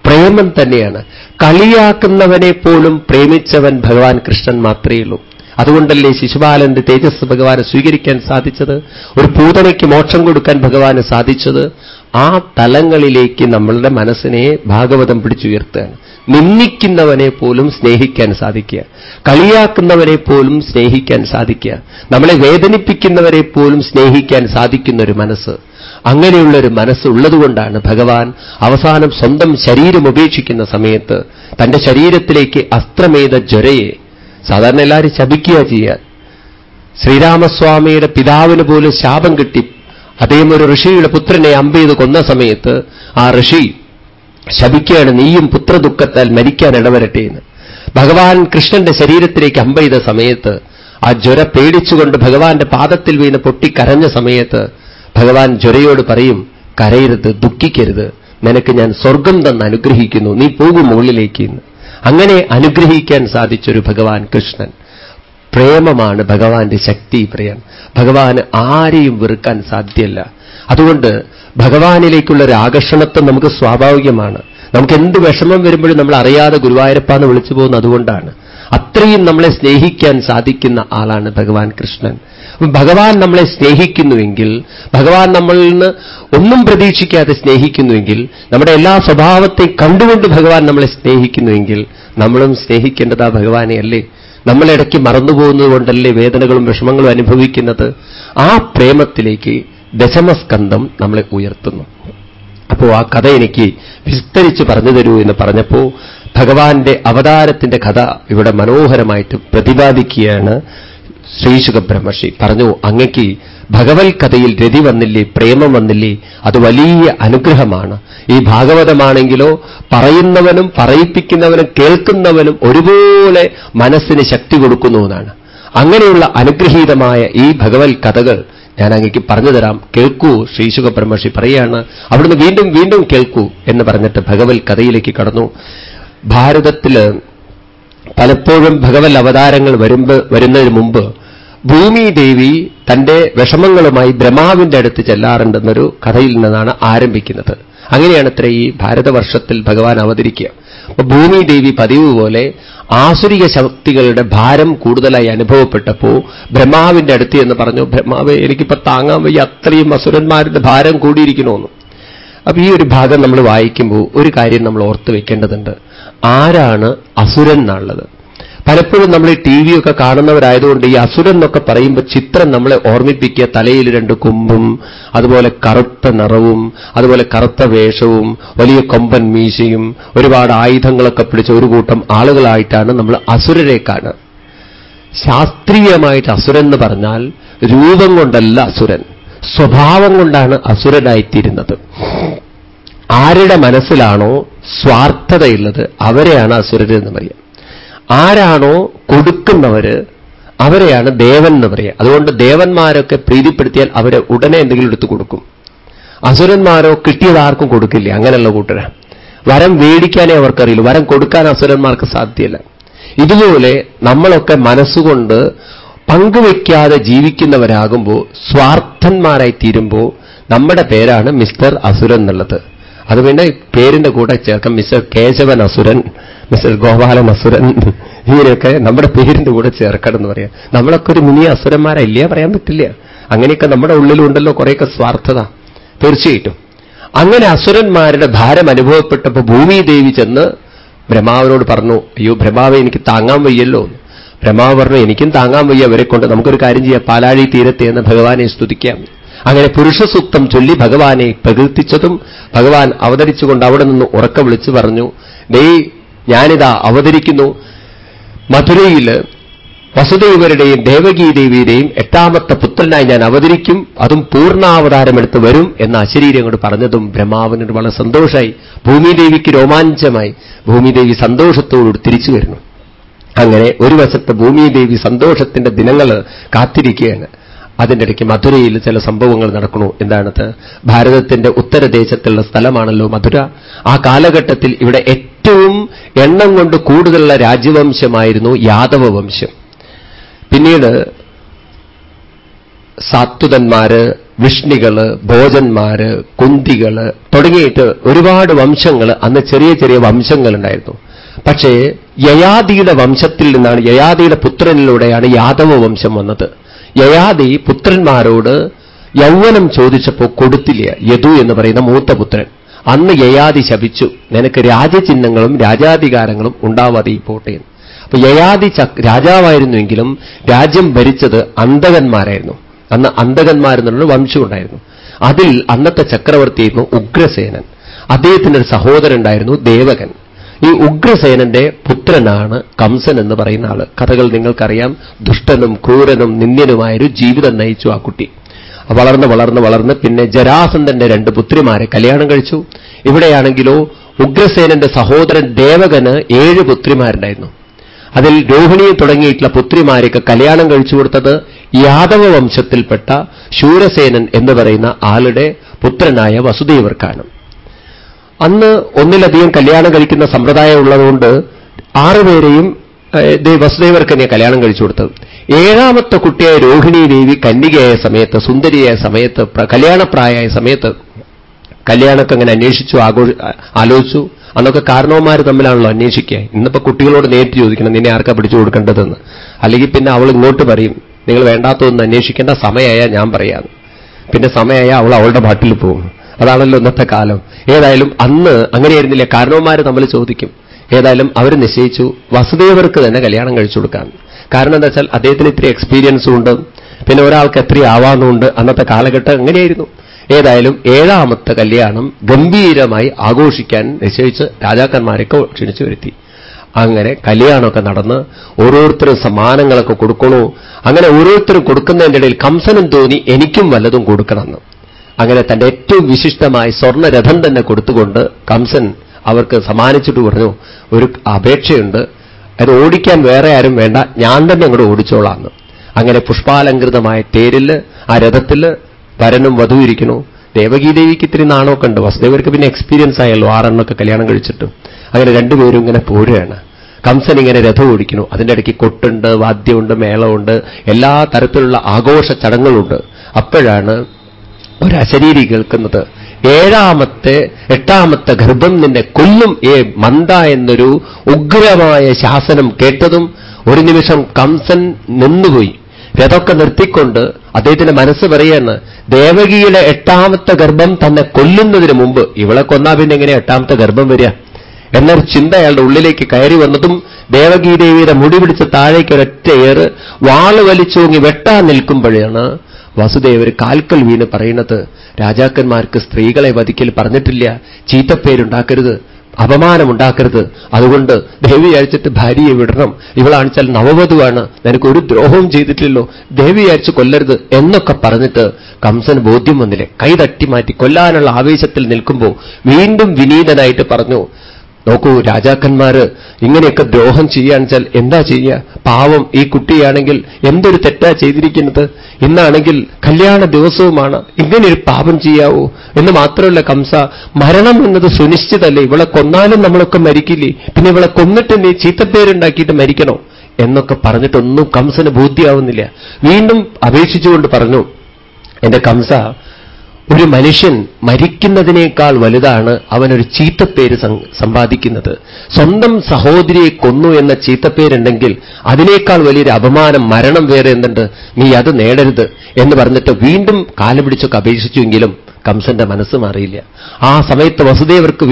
Speaker 1: പ്രേമം തന്നെയാണ്. കളിയാക്കുന്നവനെ പോലും പ്രേമിച്ചവൻ ഭഗവാൻ കൃഷ്ണൻ മാത്രമേ ഉള്ളൂ. അതുകൊണ്ടല്ലേ ശിശുപാലന്റെ തേജസ് ഭഗവാനെ സ്വീകരിക്കാൻ സാധിച്ചത്? ഒരു പൂതനയ്ക്ക് മോക്ഷം കൊടുക്കാൻ ഭഗവാന് സാധിച്ചത്? ആ തലങ്ങളിലേക്ക് നമ്മളുടെ മനസ്സിനെ ഭാഗവതം പിടിച്ചുയർത്തുകയാണ്. നിന്ദിക്കുന്നവനെ പോലും സ്നേഹിക്കാൻ സാധിക്കുക. കളിയാക്കുന്നവരെ പോലും സ്നേഹിക്കാൻ സാധിക്കുക. നമ്മളെ വേദനിപ്പിക്കുന്നവരെ പോലും സ്നേഹിക്കാൻ സാധിക്കുന്ന ഒരു മനസ്സ്. അങ്ങനെയുള്ള ഒരു മനസ്സുള്ളതുകൊണ്ടാണ് ഭഗവാൻ അവസാനം സ്വന്തം ശരീരം ഉപേക്ഷിക്കുന്ന സമയത്ത് തന്റെ ശരീരത്തിലേക്ക് അസ്ത്രമേത ജ്വരയെ സാധാരണ എല്ലാവരും ശപിക്കുക ചെയ്യാൻ ശ്രീരാമസ്വാമിയുടെ പിതാവിന് പോലും ശാപം കിട്ടി. അദ്ദേഹം ഒരു ഋഷിയുടെ പുത്രനെ അമ്പെയ്ത് കൊന്ന സമയത്ത് ആ ഋഷി ശപിക്കുകയാണ് നീയും പുത്രദുഃഖത്താൽ മരിക്കാൻ ഇടവരട്ടെ എന്ന്. ഭഗവാൻ കൃഷ്ണന്റെ ശരീരത്തിലേക്ക് അമ്പ ചെയ്ത സമയത്ത് ആ ജ്വര പേടിച്ചുകൊണ്ട് ഭഗവാന്റെ പാദത്തിൽ വീണ് പൊട്ടിക്കരഞ്ഞ സമയത്ത് ഭഗവാൻ ജ്വരയോട് പറയും കരയരുത് ദുഃഖിക്കരുത്. നിനക്ക് ഞാൻ സ്വർഗം തന്ന് അനുഗ്രഹിക്കുന്നു. നീ പോകും മുകളിലേക്ക് എന്ന്. അങ്ങനെ അനുഗ്രഹിക്കാൻ സാധിച്ചൊരു ഭഗവാൻ കൃഷ്ണൻ. പ്രേമമാണ് ഭഗവാന്റെ ശക്തി പ്രേം ഭഗവാന് ആരെയും വെറുക്കാൻ സാധ്യല്ല. അതുകൊണ്ട് ഭഗവാനിലേക്കുള്ള ഒരു ആകർഷണത്വം നമുക്ക് സ്വാഭാവികമാണ്. നമുക്ക് എന്ത് വിഷമം വരുമ്പോഴും നമ്മൾ അറിയാതെ ഗുരുവായൂരപ്പാന്ന് വിളിച്ചു പോകുന്നത് അതുകൊണ്ടാണ്. അത്രയും നമ്മളെ സ്നേഹിക്കാൻ സാധിക്കുന്ന ആളാണ് ഭഗവാൻ കൃഷ്ണൻ. ഭഗവാൻ നമ്മളെ സ്നേഹിക്കുന്നുവെങ്കിൽ ഭഗവാൻ നമ്മളിൽ നിന്ന് ഒന്നും പ്രതീക്ഷിക്കാതെ സ്നേഹിക്കുന്നുവെങ്കിൽ നമ്മുടെ എല്ലാ സ്വഭാവത്തെ കണ്ടുകൊണ്ട് ഭഗവാൻ നമ്മളെ സ്നേഹിക്കുന്നുവെങ്കിൽ നമ്മളും സ്നേഹിക്കേണ്ടത് ആ ഭഗവാനെ അല്ലേ നമ്മളിടയ്ക്ക് മറന്നുപോകുന്നത് കൊണ്ടല്ലേ വേദനകളും വിഷമങ്ങളും അനുഭവിക്കുന്നത്? ആ പ്രേമത്തിലേക്ക് ദശമസ്കന്ധം നമ്മളെ ഉയർത്തുന്നു. അപ്പോ ആ കഥ എനിക്ക് വിസ്തരിച്ച് പറഞ്ഞു തരൂ എന്ന് പറഞ്ഞപ്പോ ഭഗവാന്റെ അവതാരത്തിന്റെ കഥ ഇവിടെ മനോഹരമായിട്ട് പ്രതിപാദിക്കുകയാണ് ശ്രീശുഖ ബ്രഹ്മർഷി പറഞ്ഞു അങ്ങയ്ക്ക് ഭഗവത് കഥയിൽ രതി വന്നില്ലേ പ്രേമം വന്നില്ലേ അത് വലിയ അനുഗ്രഹമാണ്. ഈ ഭാഗവതമാണെങ്കിലോ പറയുന്നവനും പറയിപ്പിക്കുന്നവനും കേൾക്കുന്നവനും ഒരുപോലെ മനസ്സിന് ശക്തി കൊടുക്കുന്നു എന്നാണ്. അങ്ങനെയുള്ള അനുഗ്രഹീതമായ ഈ ഭഗവത് കഥകൾ ഞാൻ അങ്ങേക്ക് പറഞ്ഞു തരാം. കേൾക്കൂ ശ്രീശുഖ ബ്രഹ്മർഷി പറയാണ് അവിടുന്ന് വീണ്ടും വീണ്ടും കേൾക്കൂ എന്ന് പറഞ്ഞിട്ട് ഭഗവത് കഥയിലേക്ക് കടന്നു. ഭാരതത്തിൽ പലപ്പോഴും ഭഗവൽ അവതാരങ്ങൾ വരുമ്പ് വരുന്നതിന് മുമ്പ് ഭൂമിദേവി തന്റെ വിഷമങ്ങളുമായി ബ്രഹ്മാവിന്റെ അടുത്ത് ചെല്ലാറുണ്ടെന്നൊരു കഥയിൽ നിന്നാണ് ആരംഭിക്കുന്നത്. അങ്ങനെയാണ് ഇത്ര ഈ ഭാരതവർഷത്തിൽ ഭഗവാൻ അവതരിക്കുക. അപ്പൊ ഭൂമിദേവി പതിവ് പോലെ ആസുരിക ശക്തികളുടെ ഭാരം കൂടുതലായി അനുഭവപ്പെട്ടപ്പോ ബ്രഹ്മാവിന്റെ അടുത്ത് എന്ന് പറഞ്ഞു ബ്രഹ്മാവ് എനിക്കിപ്പോ താങ്ങാൻ വയ്യ അത്രയും അസുരന്മാരുടെ ഭാരം കൂടിയിരിക്കണമെന്ന് അപ്പൊ ഈ ഒരു ഭാഗം നമ്മൾ വായിക്കുമ്പോൾ ഒരു കാര്യം നമ്മൾ ഓർത്ത് വെക്കേണ്ടതുണ്ട്. ആരാണ് അസുരൻ എന്നുള്ളത്? പലപ്പോഴും നമ്മൾ ഈ ടി വി ഒക്കെ കാണുന്നവരായതുകൊണ്ട് ഈ അസുരൻ എന്നൊക്കെ പറയുമ്പോൾ ചിത്രം നമ്മളെ ഓർമ്മിപ്പിക്കുക. തലയിൽ രണ്ട് കൊമ്പും അതുപോലെ കറുത്ത നിറവും അതുപോലെ കറുത്ത വേഷവും വലിയ കൊമ്പൻ മീശയും ഒരുപാട് ആയുധങ്ങളൊക്കെ പിടിച്ച ഒരു കൂട്ടം ആളുകളായിട്ടാണ് നമ്മൾ അസുരരെ കാണുക. ശാസ്ത്രീയമായിട്ട് അസുരൻ എന്ന് പറഞ്ഞാൽ രൂപം കൊണ്ടല്ല അസുരൻ. സ്വഭാവം കൊണ്ടാണ് അസുരനായിത്തീരുന്നത്. ആരുടെ മനസ്സിലാണോ സ്വാർത്ഥതയുള്ളത് അവരെയാണ് അസുരരെന്ന് പറയാം. ആരാണോ കൊടുക്കുന്നവര് അവരെയാണ് ദേവൻ എന്ന് പറയുക അതുകൊണ്ട് ദേവന്മാരൊക്കെ പ്രീതിപ്പെടുത്തിയാൽ അവരെ ഉടനെ എന്തെങ്കിലും എടുത്തു കൊടുക്കും. അസുരന്മാരോ കിട്ടിയത് ആർക്കും കൊടുക്കില്ല. അങ്ങനെയുള്ള കൂട്ടര. വരം വേടിക്കാനേ അവർക്കറിയില്ല. വരം കൊടുക്കാൻ അസുരന്മാർക്ക് സാധ്യല്ല. ഇതുപോലെ നമ്മളൊക്കെ മനസ്സുകൊണ്ട് പങ്കുവയ്ക്കാതെ ജീവിക്കുന്നവരാകുമ്പോൾ സ്വാർത്ഥന്മാരായി തീരുമ്പോൾ നമ്മുടെ പേരാണ് മിസ്റ്റർ അസുരൻ എന്നുള്ളത്. അത് പിന്നെ പേരിന്റെ കൂടെ ചേർക്കാം. മിസ്റ്റർ കേശവൻ അസുരൻ മിസ്റ്റർ ഗോപാലൻ അസുരൻ ഇങ്ങനെയൊക്കെ നമ്മുടെ പേരിന്റെ കൂടെ ചേർക്കണം എന്ന് പറയാം. നമ്മളൊക്കെ ഒരു മിനി അസുരന്മാരല്ല പറയാൻ പറ്റില്ല. അങ്ങനെയൊക്കെ നമ്മുടെ ഉള്ളിലുണ്ടല്ലോ കുറേയൊക്കെ സ്വാർത്ഥത. തീർച്ചയായിട്ടും. അങ്ങനെ അസുരന്മാരുടെ ഭാരം അനുഭവപ്പെട്ടപ്പോൾ ഭൂമി ദേവി ചെന്ന് ബ്രഹ്മാവിനോട് പറഞ്ഞു അയ്യോ ബ്രഹ്മാവെ എനിക്ക് താങ്ങാൻ വയ്യല്ലോ. ബ്രഹ്മാവ് പറഞ്ഞു എനിക്കും താങ്ങാൻ വയ്യ അവരെ കൊണ്ട് നമുക്കൊരു കാര്യം ചെയ്യാം. പാലാഴി തീരത്തെ എന്ന് ഭഗവാനെ സ്തുതിക്കാം. അങ്ങനെ പുരുഷസൂക്തം ചൊല്ലി ഭഗവാനെ പ്രകീർത്തിച്ചതും ഭഗവാൻ അവതരിച്ചുകൊണ്ട് അവിടെ നിന്ന് ഉറക്ക വിളിച്ചു പറഞ്ഞു ദൈ ഞാനിതാ അവതരിക്കുന്നു. മധുരയിൽ വസുദേവരുടെയും ദേവകീ ദേവിയുടെയും എട്ടാമത്തെ പുത്രനായി ഞാൻ അവതരിക്കും. അതും പൂർണാവതാരമെടുത്ത് വരും എന്ന അശരീരം കൊണ്ട് പറഞ്ഞതും ബ്രഹ്മാവിനോട് വളരെ സന്തോഷമായി ഭൂമിദേവിക്ക് രോമാഞ്ചമായി. ഭൂമിദേവി സന്തോഷത്തോടുകൂടി തിരിച്ചു വരുന്നു. അങ്ങനെ ഒരു വശത്ത് ഭൂമിദേവി സന്തോഷത്തിന്റെ ദിനങ്ങൾ കാത്തിരിക്കുകയാണ്. അതിന്റെ ഇടയ്ക്ക് മധുരയിൽ ചില സംഭവങ്ങൾ നടക്കണു എന്താണത്? ഭാരതത്തിന്റെ ഉത്തരദേശത്തുള്ള സ്ഥലമാണല്ലോ മധുര. ആ കാലഘട്ടത്തിൽ ഇവിടെ ഏറ്റവും എണ്ണം കൊണ്ട് കൂടുതലുള്ള രാജവംശമായിരുന്നു യാദവ വംശം പിന്നീട് സാത്വതന്മാര് വിഷ്ണികൾ ഭോജന്മാര് കുന്തികൾ തുടങ്ങിയിട്ട് ഒരുപാട് വംശങ്ങൾ അന്ന് ചെറിയ ചെറിയ വംശങ്ങളുണ്ടായിരുന്നു. പക്ഷേ യയാദിയുടെ വംശത്തിൽ നിന്നാണ് യയാദിയുടെ പുത്രനിലൂടെയാണ് യാദവ വംശം വന്നത്. യയാദി പുത്രന്മാരോട് യൗവനം ചോദിച്ചപ്പോൾ കൊടുത്തില്ല യദു എന്ന് പറയുന്ന മൂത്ത പുത്രൻ. അന്ന് യയാദി ശപിച്ചു. നിനക്ക് രാജചിഹ്നങ്ങളും രാജാധികാരങ്ങളും ഉണ്ടാവാതെ ഈ പോട്ടെ അപ്പൊ യയാദി രാജാവായിരുന്നുവെങ്കിലും രാജ്യം ഭരിച്ചത് അന്തകന്മാരായിരുന്നു അന്ന് അന്തകന്മാരെന്നുള്ള വംശം ഉണ്ടായിരുന്നു. അതിൽ അന്നത്തെ ചക്രവർത്തിയായിരുന്നു ഉഗ്രസേനൻ. അദ്ദേഹത്തിന്റെ ഒരു സഹോദരൻ ഉണ്ടായിരുന്നു ദേവകൻ. ഈ ഉഗ്രസേനന്റെ പുത്രനാണ് കംസൻ എന്ന് പറയുന്ന ആൾ. കഥകൾ നിങ്ങൾക്കറിയാം. ദുഷ്ടനും ക്രൂരനും നിന്ദ്യനുമായൊരു ജീവിതം നയിച്ചു ആ കുട്ടി. വളർന്ന് വളർന്ന് വളർന്ന് പിന്നെ ജരാസന്ധന്റെ രണ്ട് പുത്രിമാരെ കല്യാണം കഴിച്ചു. ഇവിടെയാണെങ്കിലോ ഉഗ്രസേനന്റെ സഹോദരൻ ദേവകന് ഏഴ് പുത്രിമാരുണ്ടായിരുന്നു. അതിൽ രോഹിണിയെ തുടങ്ങിയിട്ടുള്ള പുത്രിമാരെയൊക്കെ കല്യാണം കഴിച്ചു കൊടുത്തത് യാദവ വംശത്തിൽപ്പെട്ട ശൂരസേനൻ എന്ന് പറയുന്ന ആളുടെ പുത്രനായ വസുദേവർക്കാണ്. അന്ന് ഒന്നിലധികം കല്യാണം കഴിക്കുന്ന സമ്പ്രദായം ഉള്ളതുകൊണ്ട് ആറുപേരെയും വസുദേവർക്ക് തന്നെ കല്യാണം കഴിച്ചു കൊടുത്തത്. ഏഴാമത്തെ കുട്ടിയായ രോഹിണി ദേവി കന്യകയായ സമയത്ത് സുന്ദരിയായ സമയത്ത് കല്യാണപ്രായമായ സമയത്ത് കല്യാണമൊക്കെ അങ്ങനെ അന്വേഷിച്ചു ആഘോഷ ആലോചിച്ചു. അന്നൊക്കെ കാരണവന്മാർ തമ്മിലാണല്ലോ അന്വേഷിക്കുക. ഇന്നിപ്പോ കുട്ടികളോട് നേരിട്ട് ചോദിക്കണം നിന്നെ ആർക്കാ പിടിച്ചു കൊടുക്കേണ്ടതെന്ന്. അല്ലെങ്കിൽ പിന്നെ അവൾ ഇങ്ങോട്ട് പറയും നിങ്ങൾ വേണ്ടാത്തതൊന്നും അന്വേഷിക്കേണ്ട സമയമായ ഞാൻ പറയാം പിന്നെ സമയമായ അവൾ അവളുടെ പാട്ടിൽ പോകും. അതാണല്ലോ ഇന്നത്തെ കാലം. ഏതായാലും അന്ന് അങ്ങനെയായിരുന്നില്ല? കാരണവന്മാർ തമ്മിൽ ചോദിക്കും. ഏതായാലും അവർ നിശ്ചയിച്ചു വസുദേവർക്ക് തന്നെ കല്യാണം കഴിച്ചു കൊടുക്കാൻ. കാരണം എന്താ വെച്ചാൽ അദ്ദേഹത്തിന് ഇത്ര എക്സ്പീരിയൻസും ഉണ്ട്. പിന്നെ ഒരാൾക്ക് എത്ര ആവാന്നുണ്ട് അന്നത്തെ കാലഘട്ടം എങ്ങനെയായിരുന്നു ഏതായാലും ഏഴാമത്തെ കല്യാണം ഗംഭീരമായി ആഘോഷിക്കാൻ നിശ്ചയിച്ച് രാജാക്കന്മാരൊക്കെ ക്ഷണിച്ചു വരുത്തി. അങ്ങനെ കല്യാണമൊക്കെ നടന്ന് ഓരോരുത്തരും സമ്മാനങ്ങളൊക്കെ കൊടുക്കണു. അങ്ങനെ ഓരോരുത്തരും കൊടുക്കുന്നതിന്റെ ഇടയിൽ കംസനും തോന്നി എനിക്കും വല്ലതും കൊടുക്കണമെന്ന്. അങ്ങനെ തന്റെ ഏറ്റവും വിശിഷ്ടമായി സ്വർണരഥം തന്നെ കൊടുത്തുകൊണ്ട് കംസൻ അവർക്ക് സമ്മാനിച്ചിട്ട് പറഞ്ഞു ഒരു അപേക്ഷയുണ്ട്. അത് ഓടിക്കാൻ വേറെ ആരും വേണ്ട. ഞാൻ തന്നെ അങ്ങോട്ട് ഓടിച്ചോളാന്ന്. അങ്ങനെ പുഷ്പാലങ്കൃതമായ തേരിൽ ആ രഥത്തിൽ വരനും വധു ഇരിക്കണു ദേവകീദേവിക്ക് ഇത്തിരി നാണമൊക്കെ ഉണ്ട്. വസുദേവർക്ക് പിന്നെ എക്സ്പീരിയൻസ് ആയല്ലോ ആറെണ്ണൊക്കെ കല്യാണം കഴിച്ചിട്ട്. അങ്ങനെ രണ്ടുപേരും ഇങ്ങനെ പോരുകയാണ്. കംസൻ ഇങ്ങനെ രഥം ഓടിക്കുന്നു. അതിന്റെ ഇടയ്ക്ക് കൊട്ടുണ്ട് വാദ്യമുണ്ട് മേളമുണ്ട് എല്ലാ തരത്തിലുള്ള ആഘോഷ ചടങ്ങുകളുണ്ട്. അപ്പോഴാണ് ഒരു അശരീരി കേൾക്കുന്നത് ഏഴാമത്തെ എട്ടാമത്തെ ഗർഭം നിന്നെ കൊല്ലും. ഏ മന്ദ എന്നൊരു ഉഗ്രമായ ശാസനം കേട്ടതും ഒരു നിമിഷം കംസൻ നിന്നുപോയി. രഥമൊക്കെ നിർത്തിക്കൊണ്ട് അദ്ദേഹത്തിന്റെ മനസ്സ് പറയാണ് ദേവകിയുടെ എട്ടാമത്തെ ഗർഭം തന്നെ കൊല്ലുന്നതിന് മുമ്പ് ഇവളെ കൊന്നാ പിന്നെ എങ്ങനെ എട്ടാമത്തെ ഗർഭം വരിക? എന്നൊരു ചിന്ത അയാളുടെ ഉള്ളിലേക്ക് കയറി വന്നതും ദേവകീദേവിയുടെ മുടി പിടിച്ച് താഴേക്ക് ഒരൊറ്റ ഏറ് വാൾ വലിച്ചോങ്ങി വെട്ടാൻ നിൽക്കുമ്പോഴാണ് വസുദേവർ കാൽക്കൽ വീണ് പറയുന്നത് രാജാക്കന്മാർക്ക് സ്ത്രീകളെ വധിക്കൽ പറഞ്ഞിട്ടില്ല ചീത്തപ്പേരുണ്ടാക്കരുത് അപമാനമുണ്ടാക്കരുത്. അതുകൊണ്ട് ദേവി അയച്ചിട്ട് ഭാര്യയെ വിടണം. ഇവളാണിച്ചാൽ നവവധുവാണ്. നിനക്ക് ഒരു ദ്രോഹവും ചെയ്തിട്ടില്ലല്ലോ. ദേവി അയച്ച് കൊല്ലരുത് എന്നൊക്കെ പറഞ്ഞിട്ട് കംസൻ ബോധ്യം വന്നില്ലേ? കൈതട്ടി മാറ്റി കൊല്ലാനുള്ള ആവേശത്തിൽ നിൽക്കുമ്പോൾ വീണ്ടും വിനീതനായിട്ട് പറഞ്ഞു നോക്കൂ രാജാക്കന്മാര് ഇങ്ങനെയൊക്കെ ദ്രോഹം ചെയ്യാണെച്ചാൽ എന്താ ചെയ്യുക? പാവം ഈ കുട്ടിയാണെങ്കിൽ എന്തൊരു തെറ്റാ ചെയ്തിരിക്കുന്നത്? ഇന്നാണെങ്കിൽ കല്യാണ ദിവസവുമാണ് ഇങ്ങനെയൊരു പാപം ചെയ്യാവൂ എന്ന് മാത്രമല്ല കംസ മരണം എന്നത് സുനിശ്ചിതല്ലേ? ഇവളെ കൊന്നാലും നമ്മളൊക്കെ മരിക്കില്ലേ? പിന്നെ ഇവളെ കൊന്നിട്ട് നീ ചീത്തപ്പേരുണ്ടാക്കിയിട്ട് മരിക്കണോ? എന്നൊക്കെ പറഞ്ഞിട്ടൊന്നും കംസന് ബോധ്യാവുന്നില്ല. വീണ്ടും അപേക്ഷിച്ചുകൊണ്ട് പറഞ്ഞു എന്റെ കംസ ഒരു മനുഷ്യൻ മരിക്കുന്നതിനേക്കാൾ വലുതാണ് അവനൊരു ചീത്തപ്പേര് സമ്പാദിക്കുന്നത്. സ്വന്തം സഹോദരിയെ കൊന്നു എന്ന ചീത്തപ്പേരുണ്ടെങ്കിൽ അതിനേക്കാൾ വലിയൊരു അപമാനം മരണം വേറെ എന്തുണ്ട്? നീ അത് നേടരുത് എന്ന് പറഞ്ഞിട്ട് വീണ്ടും കാലം പിടിച്ചൊക്കെ അപേക്ഷിച്ചുവെങ്കിലും കംസന്റെ മനസ്സ് മാറിയില്ല. ആ സമയത്ത് വസുദേവർക്ക്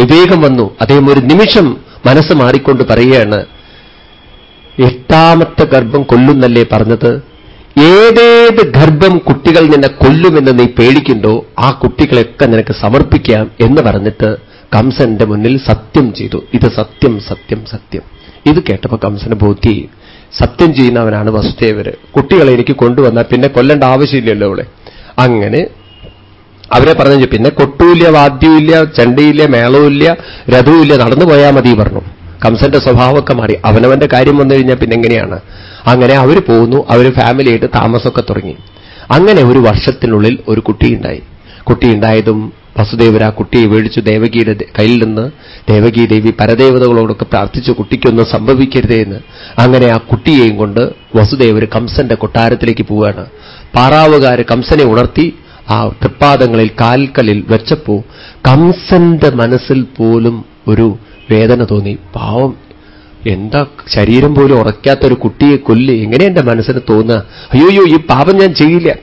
Speaker 1: വിവേകം വന്നു. അദ്ദേഹം ഒരു നിമിഷം മനസ്സ് മാറിക്കൊണ്ട് പറയുകയാണ് എട്ടാമത്തെ ഗർഭം കൊല്ലുന്നല്ലേ പറഞ്ഞത്? ഏതേത് ഗർഭം കുട്ടികൾ നിന്നെ കൊല്ലുമെന്ന് നീ പേടിക്കുന്നുണ്ടോ ആ കുട്ടികളെയൊക്കെ നിനക്ക് സമർപ്പിക്കാം എന്ന് പറഞ്ഞിട്ട് കംസന്റെ മുന്നിൽ സത്യം ചെയ്തു. ഇത് സത്യം സത്യം സത്യം. ഇത് കേട്ടപ്പോൾ കംസന് ബോധ്യ സത്യം ചെയ്യുന്നവനാണ് വസുദേവര്. കുട്ടികളെ എനിക്ക് കൊണ്ടുവന്നാൽ പിന്നെ കൊല്ലേണ്ട ആവശ്യമില്ലല്ലോ അവളെ. അങ്ങനെ അവരെ പറഞ്ഞു പിന്നെ കൊട്ടൂല്ല വാദ്യമില്ല ചണ്ടിയില്ല മേളവുമില്ല രഥവുമില്ല നടന്നു പോയാൽ മതി പറഞ്ഞു. കംസന്റെ സ്വഭാവമൊക്കെ മാറി. അവനവന്റെ കാര്യം വന്നു കഴിഞ്ഞാൽ പിന്നെ എങ്ങനെയാണ്? അങ്ങനെ അവർ പോകുന്നു അവർ ഫാമിലിയായിട്ട് താമസമൊക്കെ തുടങ്ങി. അങ്ങനെ ഒരു വർഷത്തിനുള്ളിൽ ഒരു കുട്ടിയുണ്ടായി. കുട്ടിയുണ്ടായതും വസുദേവർ ആ കുട്ടിയെ മേടിച്ചു ദേവകിയുടെ കയ്യിൽ നിന്ന് ദേവകി ദേവി പരദേവതകളോടൊക്കെ പ്രാർത്ഥിച്ചു കുട്ടിക്കൊന്നും സംഭവിക്കരുതേ എന്ന്. അങ്ങനെ ആ കുട്ടിയെയും കൊണ്ട് വസുദേവർ കംസന്റെ കൊട്ടാരത്തിലേക്ക് പോവുകയാണ്. പാറാവുകാർ കംസനെ ഉണർത്തി ആ തൃപ്പാദങ്ങളിൽ കാൽക്കലിൽ വെച്ചപ്പോ കംസന്റെ മനസ്സിൽ പോലും ഒരു വേദന തോന്നി. പാവം എന്താ ശരീരം പോലും ഉറയ്ക്കാത്തൊരു കുട്ടിയെ കൊല്ലി? എങ്ങനെ എന്റെ മനസ്സിന് തോന്നുക? അയ്യോയ്യോ ഈ പാപം ഞാൻ ചെയ്യില്ല.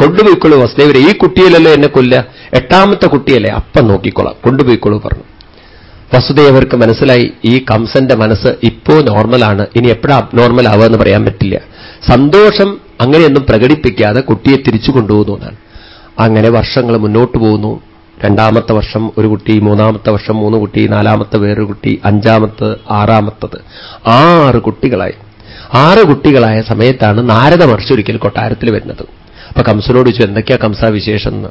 Speaker 1: കൊണ്ടുപോയിക്കൊള്ളു വസുദേവരെ. ഈ കുട്ടിയല്ലല്ലോ എന്നെ കൊല്ല എട്ടാമത്തെ കുട്ടിയല്ലേ. അപ്പം നോക്കിക്കൊള്ളാം കൊണ്ടുപോയിക്കൊള്ളു പറഞ്ഞു. വസുദേവർക്ക് മനസ്സിലായി. ഈ കംസന്റെ മനസ്സ് ഇപ്പോ നോർമലാണ്. ഇനി എപ്പോഴാ അബ്നോർമൽ ആവുക എന്ന് പറയാൻ പറ്റില്ല. സന്തോഷം അങ്ങനെയൊന്നും പ്രകടിപ്പിക്കാതെ കുട്ടിയെ തിരിച്ചു കൊണ്ടുപോകുന്നു അങ്ങനെ വർഷങ്ങൾ മുന്നോട്ട് പോകുന്നു. രണ്ടാമത്തെ വർഷം ഒരു കുട്ടി മൂന്നാമത്തെ വർഷം മൂന്ന് കുട്ടി നാലാമത്തെ വേറൊരു കുട്ടി അഞ്ചാമത്തെ ആറാമത്തത്. ആറ് കുട്ടികളായി. ആറ് കുട്ടികളായ സമയത്താണ് നാരദ മഹർഷി ഒരിക്കൽ കൊട്ടാരത്തിൽ വരുന്നത്. അപ്പൊ കംസനോട് ചോദിച്ചു എന്തൊക്കെയാ കംസ വിശേഷം എന്ന്?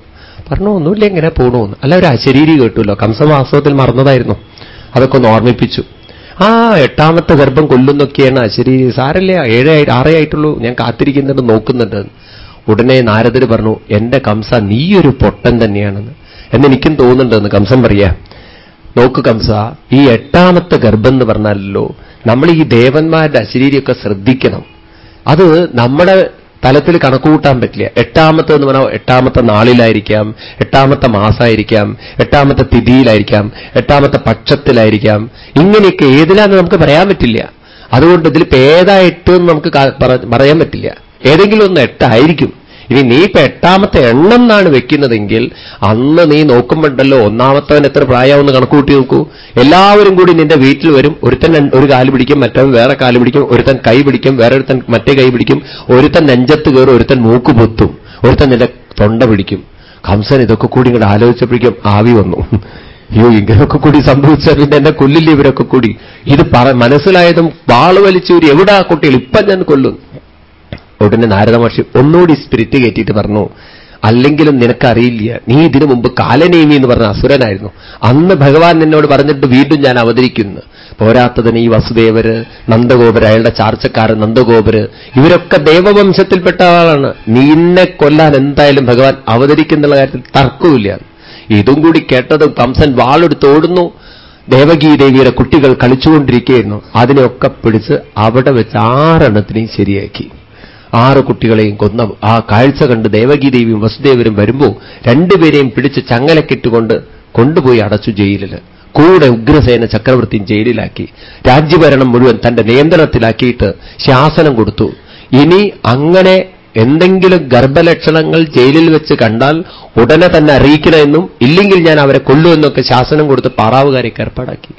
Speaker 1: പറഞ്ഞു ഒന്നുമില്ല എങ്ങനെ പോണോന്ന് അല്ല ഒരു അശരീരി കേട്ടുമല്ലോ കംസ വാസ്തവത്തിൽ മറന്നതായിരുന്നു. അതൊക്കെ ഒന്ന് ഓർമ്മിപ്പിച്ചു. ആ എട്ടാമത്തെ ഗർഭം കൊല്ലുന്നൊക്കെയാണ് അശരീരി. സാരല്ലേ ഏഴേ ആറേ ആയിട്ടുള്ളൂ. ഞാൻ കാത്തിരിക്കുന്നുണ്ട് നോക്കുന്നുണ്ട് ഉടനെ നാരദർ പറഞ്ഞു എന്റെ കംസ നീയൊരു പൊട്ടൻ തന്നെയാണെന്ന്. എന്നെനിക്കും തോന്നുന്നുണ്ടെന്ന് കംസൻ പറയാ നോക്ക് കംസ ഈ എട്ടാമത്തെ ഗർഭം എന്ന് പറഞ്ഞാലല്ലോ നമ്മൾ ഈ ദേവന്മാരുടെ അശരീരിയൊക്കെ ശ്രദ്ധിക്കണം. അത് നമ്മുടെ തലത്തിൽ കണക്കുകൂട്ടാൻ പറ്റില്ല. എട്ടാമത്തെ എന്ന് പറഞ്ഞാൽ എട്ടാമത്തെ നാളിലായിരിക്കാം എട്ടാമത്തെ മാസമായിരിക്കാം എട്ടാമത്തെ തിഥിയിലായിരിക്കാം എട്ടാമത്തെ പക്ഷത്തിലായിരിക്കാം. ഇങ്ങനെയൊക്കെ ഏതിലാന്ന് നമുക്ക് പറയാൻ പറ്റില്ല. അതുകൊണ്ട് ഇതിൽ ഏതാ എട്ട് എന്ന് നമുക്ക് പറയാൻ പറ്റില്ല. ഏതെങ്കിലും ഒന്ന് എട്ടായിരിക്കും. ഇനി നീ ഇപ്പൊ എട്ടാമത്തെ എണ്ണം എന്നാണ് വെക്കുന്നതെങ്കിൽ അന്ന് നീ നോക്കുമ്പോണ്ടല്ലോ ഒന്നാമത്തവൻ എത്ര പ്രായമാവെന്ന് കണക്കുകൂട്ടി നോക്കൂ. എല്ലാവരും കൂടി നിന്റെ വീട്ടിൽ വരും. ഒരുത്തൻ ഒരു കാൽ പിടിക്കും മറ്റവൻ വേറെ കാൽ പിടിക്കും. ഒരുത്തൻ കൈ പിടിക്കും വേറെ ഒരുത്തൻ മറ്റേ കൈ പിടിക്കും. ഒരുത്തൻ നെഞ്ചത്ത് കയറും ഒരുത്തൻ മൂക്ക് പൊത്തും. ഒരുത്തൻ നിന്റെ തൊണ്ട പിടിക്കും. കംസൻ ഇതൊക്കെ കൂടി ഇങ്ങോട്ട് ആലോചിച്ചപ്പോഴേക്കും ആവി വന്നു. അയ്യോ ഇങ്ങനെയൊക്കെ കൂടി സംഭവിച്ച പിന്നെ എന്നെ കൊല്ലില്ല ഇവരൊക്കെ കൂടി? ഇത് പറ മനസ്സിലായതും വാൾ എവിടെ ആ കുട്ടികൾ? ഇപ്പം ഞാൻ കൊല്ലും ഉടനെ നാരദ മഹർഷി ഒന്നുകൂടി സ്പിരിറ്റ് കയറ്റിയിട്ട് പറഞ്ഞു അല്ലെങ്കിലും നിനക്കറിയില്ല നീ ഇതിനു മുമ്പ് കാലനേമി എന്ന് പറഞ്ഞ അസുരനായിരുന്നു. അന്ന് ഭഗവാൻ എന്നോട് പറഞ്ഞിട്ട് വീണ്ടും ഞാൻ അവതരിക്കുന്നു. പോരാത്തതിന് ഈ വസുദേവര് നന്ദഗോപര് അയാളുടെ ചാർച്ചക്കാരൻ നന്ദഗോപര് ഇവരൊക്കെ ദേവവംശത്തിൽപ്പെട്ട ആളാണ്. നിന്നെ കൊല്ലാൻ എന്തായാലും ഭഗവാൻ അവതരിക്കുന്നുള്ള കാര്യത്തിൽ തർക്കമില്ല ഇതും കൂടി കേട്ടത് കംസൻ വാളെടുത്ത് ഓടുന്നു. ദേവകീ ദേവിയുടെ കുട്ടികൾ കളിച്ചുകൊണ്ടിരിക്കുകയായിരുന്നു. അതിനെയൊക്കെ പിടിച്ച് അവിടെ വെച്ച് ആറെണ്ണത്തിനെയും ശരിയാക്കി. ആറ് കുട്ടികളെയും കൊന്ന ആ കാഴ്ച കണ്ട് ദേവകീ ദേവിയും വസുദേവരും വരുമ്പോൾ രണ്ടുപേരെയും പിടിച്ച് ചങ്ങലക്കിട്ടുകൊണ്ട് കൊണ്ടുപോയി അടച്ചു ജയിലിൽ കൂടെ ഉഗ്രസേന ചക്രവർത്തിയും ജയിലിലാക്കി. രാജ്യഭരണം മുഴുവൻ തന്റെ നിയന്ത്രണത്തിലാക്കിയിട്ട് ശാസനം കൊടുത്തു. ഇനി അങ്ങനെ എന്തെങ്കിലും ഗർഭലക്ഷണങ്ങൾ ജയിലിൽ വെച്ച് കണ്ടാൽ ഉടനെ തന്നെ അറിയിക്കണമെന്നും ഇല്ലെങ്കിൽ ഞാൻ അവരെ കൊല്ലുമെന്നൊക്കെ ശാസനം കൊടുത്ത് പാറാവുകാരെ ഏർപ്പാടാക്കി.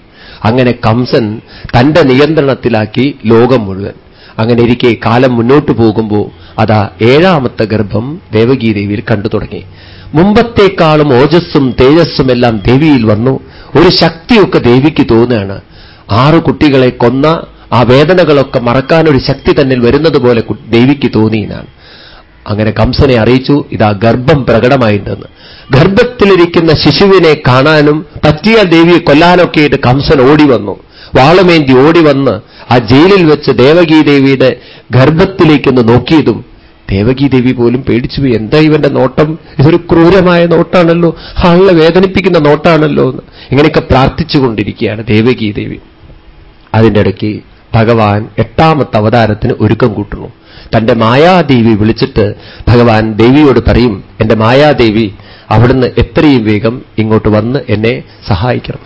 Speaker 1: അങ്ങനെ കംസൻ തന്റെ നിയന്ത്രണത്തിലാക്കി ലോകം മുഴുവൻ. അങ്ങനെ ഇരിക്കെ കാലം മുന്നോട്ട് പോകുമ്പോൾ അതാ ഏഴാമത്തെ ഗർഭം ദേവകീദേവിയിൽ കണ്ടു തുടങ്ങി. മുമ്പത്തേക്കാളും ഓജസ്സും തേജസ്സും എല്ലാം ദേവിയിൽ വന്നു. ഒരു ശക്തിയൊക്കെ ദേവിക്ക് തോന്നുകയാണ്. ആറു കുട്ടികളെ കൊന്ന ആ വേദനകളൊക്കെ മറക്കാനൊരു ശക്തി തന്നിൽ വരുന്നത് പോലെ ദേവിക്ക് തോന്നിയെന്നാണ്. അങ്ങനെ കംസനെ അറിയിച്ചു ഇതാ ഗർഭം പ്രകടമായിട്ടെന്ന്. ഗർഭത്തിലിരിക്കുന്ന ശിശുവിനെ കാണാനും പറ്റിയ ദേവിയെ കൊല്ലാനൊക്കെയായിട്ട് കംസൻ ഓടി വന്നു. വാളുമേന്തി ഓടി വന്ന് ആ ജയിലിൽ വെച്ച് ദേവകീദേവിയുടെ ഗർഭത്തിലേക്കൊന്ന് നോക്കിയതും ദേവകീദേവി പോലും പേടിച്ചുപോയി എന്താ ഇവന്റെ നോട്ടം? ഇതൊരു ക്രൂരമായ നോട്ടാണല്ലോ. ആളെ വേദനിപ്പിക്കുന്ന നോട്ടാണല്ലോ എന്ന്. ഇങ്ങനെയൊക്കെ പ്രാർത്ഥിച്ചുകൊണ്ടിരിക്കുകയാണ് ദേവകീദേവി. അതിന്റെ ഇടയ്ക്ക് ഭഗവാൻ എട്ടാമത്തെ അവതാരത്തിന് ഒരുക്കം കൂട്ടുന്നു. തന്റെ മായാദേവി വിളിച്ചിട്ട് ഭഗവാൻ ദേവിയോട് പറയും എന്റെ മായാദേവി അവിടുന്ന് എത്രയും വേഗം ഇങ്ങോട്ട് വന്ന് എന്നെ സഹായിക്കണം.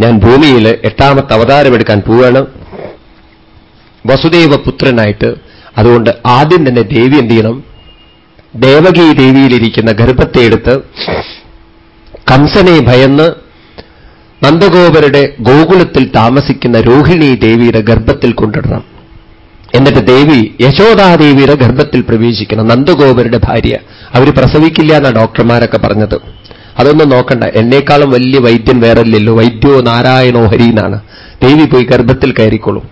Speaker 1: ഞാൻ ഭൂമിയിൽ എട്ടാമത്തെ അവതാരമെടുക്കാൻ പോവുകയാണ്. വസുദേവ പുത്രനായിട്ട് അതുകൊണ്ട് ആദ്യം തന്നെ ദേവി എന്ത് ചെയ്യണം? ദേവകീ ദേവിയിലിരിക്കുന്ന ഗർഭത്തെ എടുത്ത് കംസനെ ഭയന്ന് നന്ദഗോപരുടെ ഗോകുലത്തിൽ താമസിക്കുന്ന രോഹിണി ദേവിയുടെ ഗർഭത്തിൽ കൊണ്ടിടണം. എന്നിട്ട് ദേവി യശോദാദേവിയുടെ ഗർഭത്തിൽ പ്രവേശിക്കണം. നന്ദഗോപരുടെ ഭാര്യ. അവർ പ്രസവിക്കില്ല എന്നാണ് ഡോക്ടർമാരൊക്കെ പറഞ്ഞത്. അതൊന്നും നോക്കണ്ട. എന്നേക്കാളും വലിയ വൈദ്യൻ വേറല്ലല്ലോ. വൈദ്യോ നാരായണോ ഹരി എന്നാണ്. ദേവി പോയി ഗർഭത്തിൽ കയറിക്കൊള്ളും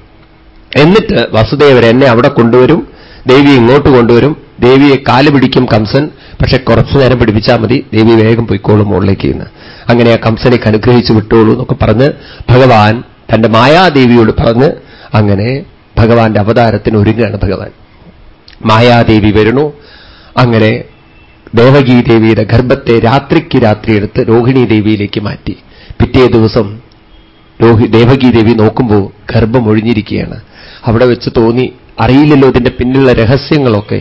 Speaker 1: എന്നിട്ട് വസുദേവർ എന്നെ അവിടെ കൊണ്ടുവരും. ദേവി ഇങ്ങോട്ട് കൊണ്ടുവരും. ദേവിയെ കാൽ പിടിക്കും കംസൻ. പക്ഷെ കുറച്ചു നേരം പിടിപ്പിച്ചാൽ മതി. ദേവി വേഗം പോയിക്കോളും മുകളിലേക്ക് ഇന്ന് അങ്ങനെ ആ കംസനെ അനുഗ്രഹിച്ചു വിട്ടോളൂ എന്നൊക്കെ പറഞ്ഞ് ഭഗവാൻ തന്റെ മായാദേവിയോട് പറഞ്ഞ് അങ്ങനെ ഭഗവാന്റെ അവതാരത്തിന് ഒരുങ്ങുകയാണ് ഭഗവാൻ. മായാദേവി വരുന്നു. അങ്ങനെ ദേവകീ ദേവിയുടെ ഗർഭത്തെ രാത്രിക്ക് രാത്രി എടുത്ത് രോഹിണി ദേവിയിലേക്ക് മാറ്റി. പിറ്റേ ദിവസം രോഹി ദേവകീ ദേവി നോക്കുമ്പോൾ ഗർഭം ഒഴിഞ്ഞിരിക്കുകയാണ്. അവിടെ വെച്ച് തോന്നി അറിയില്ലല്ലോ ഇതിന്റെ പിന്നിലുള്ള രഹസ്യങ്ങളൊക്കെ.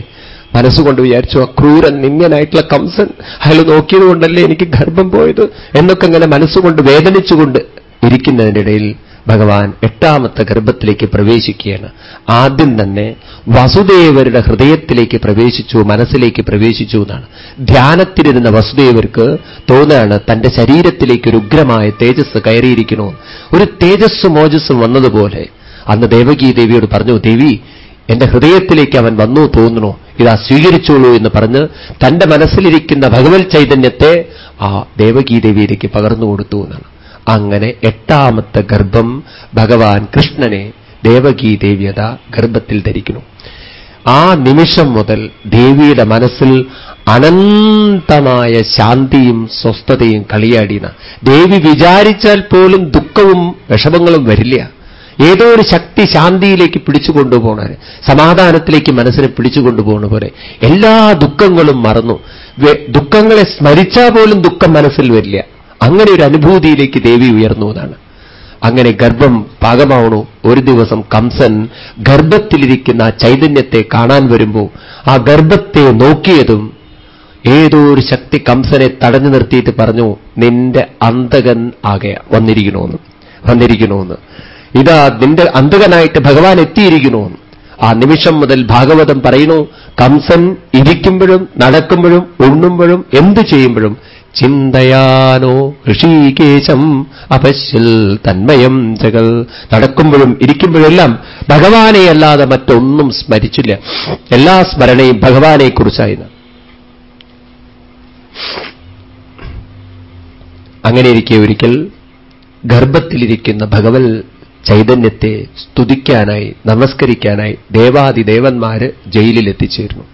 Speaker 1: മനസ്സുകൊണ്ട് വിചാരിച്ചു അക്രൂരൻ നിന്ദ്യനായിട്ടുള്ള കംസൻ അയാൾ നോക്കിയത് കൊണ്ടല്ലേ എനിക്ക് ഗർഭം പോയത്? എന്നൊക്കെ ഇങ്ങനെ മനസ്സുകൊണ്ട് വേദനിച്ചുകൊണ്ട് ഇരിക്കുന്നതിന്റെ ഇടയിൽ ഭഗവാൻ എട്ടാമത്തെ ഗർഭത്തിലേക്ക് പ്രവേശിക്കുകയാണ്. ആദ്യം തന്നെ വസുദേവരുടെ ഹൃദയത്തിലേക്ക് പ്രവേശിച്ചു മനസ്സിലേക്ക് പ്രവേശിച്ചു എന്നാണ്. ധ്യാനത്തിലിരുന്ന വസുദേവർക്ക് തോന്നുകയാണ് തന്റെ ശരീരത്തിലേക്ക് ഒരു ഉഗ്രമായ തേജസ് കയറിയിരിക്കണോ ഒരു തേജസ്സും മോജസ്സും വന്നതുപോലെ അന്ന് ദേവകി ദേവിയോട് പറഞ്ഞു ദേവി എന്റെ ഹൃദയത്തിലേക്ക് അവൻ വന്നു തോന്നുന്നു. ഇതാ സ്വീകരിച്ചോളൂ എന്ന് പറഞ്ഞ് തന്റെ മനസ്സിലിരിക്കുന്ന ഭഗവത് ചൈതന്യത്തെ ആ ദേവകീ ദേവിയിലേക്ക് പകർന്നു കൊടുത്തു എന്നാണ്. അങ്ങനെ എട്ടാമത്തെ ഗർഭം ഭഗവാൻ കൃഷ്ണനെ ദേവകീ ദേവ്യത ഗർഭത്തിൽ ധരിക്കുന്നു. ആ നിമിഷം മുതൽ ദേവിയുടെ മനസ്സിൽ അനന്തമായ ശാന്തിയും സ്വസ്ഥതയും കളിയാടിന ദേവി വിചാരിച്ചാൽ പോലും ദുഃഖവും വിഷമങ്ങളും വരില്ല. ഏതോ ഒരു ശക്തി ശാന്തിയിലേക്ക് പിടിച്ചു കൊണ്ടുപോകണ സമാധാനത്തിലേക്ക് മനസ്സിനെ പിടിച്ചു കൊണ്ടുപോകുന്ന പോലെ എല്ലാ ദുഃഖങ്ങളും മറന്നു. ദുഃഖങ്ങളെ സ്മരിച്ചാൽ പോലും ദുഃഖം മനസ്സിൽ വരില്ല. അങ്ങനെ ഒരു അനുഭൂതിയിലേക്ക് ദേവി ഉയർന്നു എന്നാണ്. അങ്ങനെ ഗർഭം പാകമാവണു. ഒരു ദിവസം കംസൻ ഗർഭത്തിലിരിക്കുന്ന ചൈതന്യത്തെ കാണാൻ വരുമ്പോൾ ആ ഗർഭത്തെ നോക്കിയതും ഏതോ ഒരു ശക്തി കംസനെ തടഞ്ഞു നിർത്തിയിട്ട് പറഞ്ഞു നിന്റെ അന്തകൻ ആകെ വന്നിരിക്കണമെന്ന് വന്നിരിക്കണമെന്ന് ഇതാ നിന്റെ അന്തകനായിട്ട് ഭഗവാൻ എത്തിയിരിക്കണമെന്ന് ആ നിമിഷം മുതൽ ഭാഗവതം പറയുന്നു കംസൻ ഇരിക്കുമ്പോഴും നടക്കുമ്പോഴും ഉണ്ണുമ്പോഴും എന്ത് ചെയ്യുമ്പോഴും ചിന്തയാനോ ഋഷികേശം അപശ്യൽ തന്മയം ജഗൽ. നടക്കുമ്പോഴും ഇരിക്കുമ്പോഴെല്ലാം ഭഗവാനെ അല്ലാതെ മറ്റൊന്നും സ്മരിച്ചില്ല. എല്ലാ സ്മരണയും ഭഗവാനെക്കുറിച്ചായിരുന്നു അങ്ങനെയിരിക്കെ ഒരിക്കൽ ഗർഭത്തിലിരിക്കുന്ന ഭഗവൽ ചൈതന്യത്തെ സ്തുതിക്കാനായി നമസ്കരിക്കാനായി ദേവാദിദേവന്മാര് ജയിലിൽ എത്തിച്ചേരുന്നു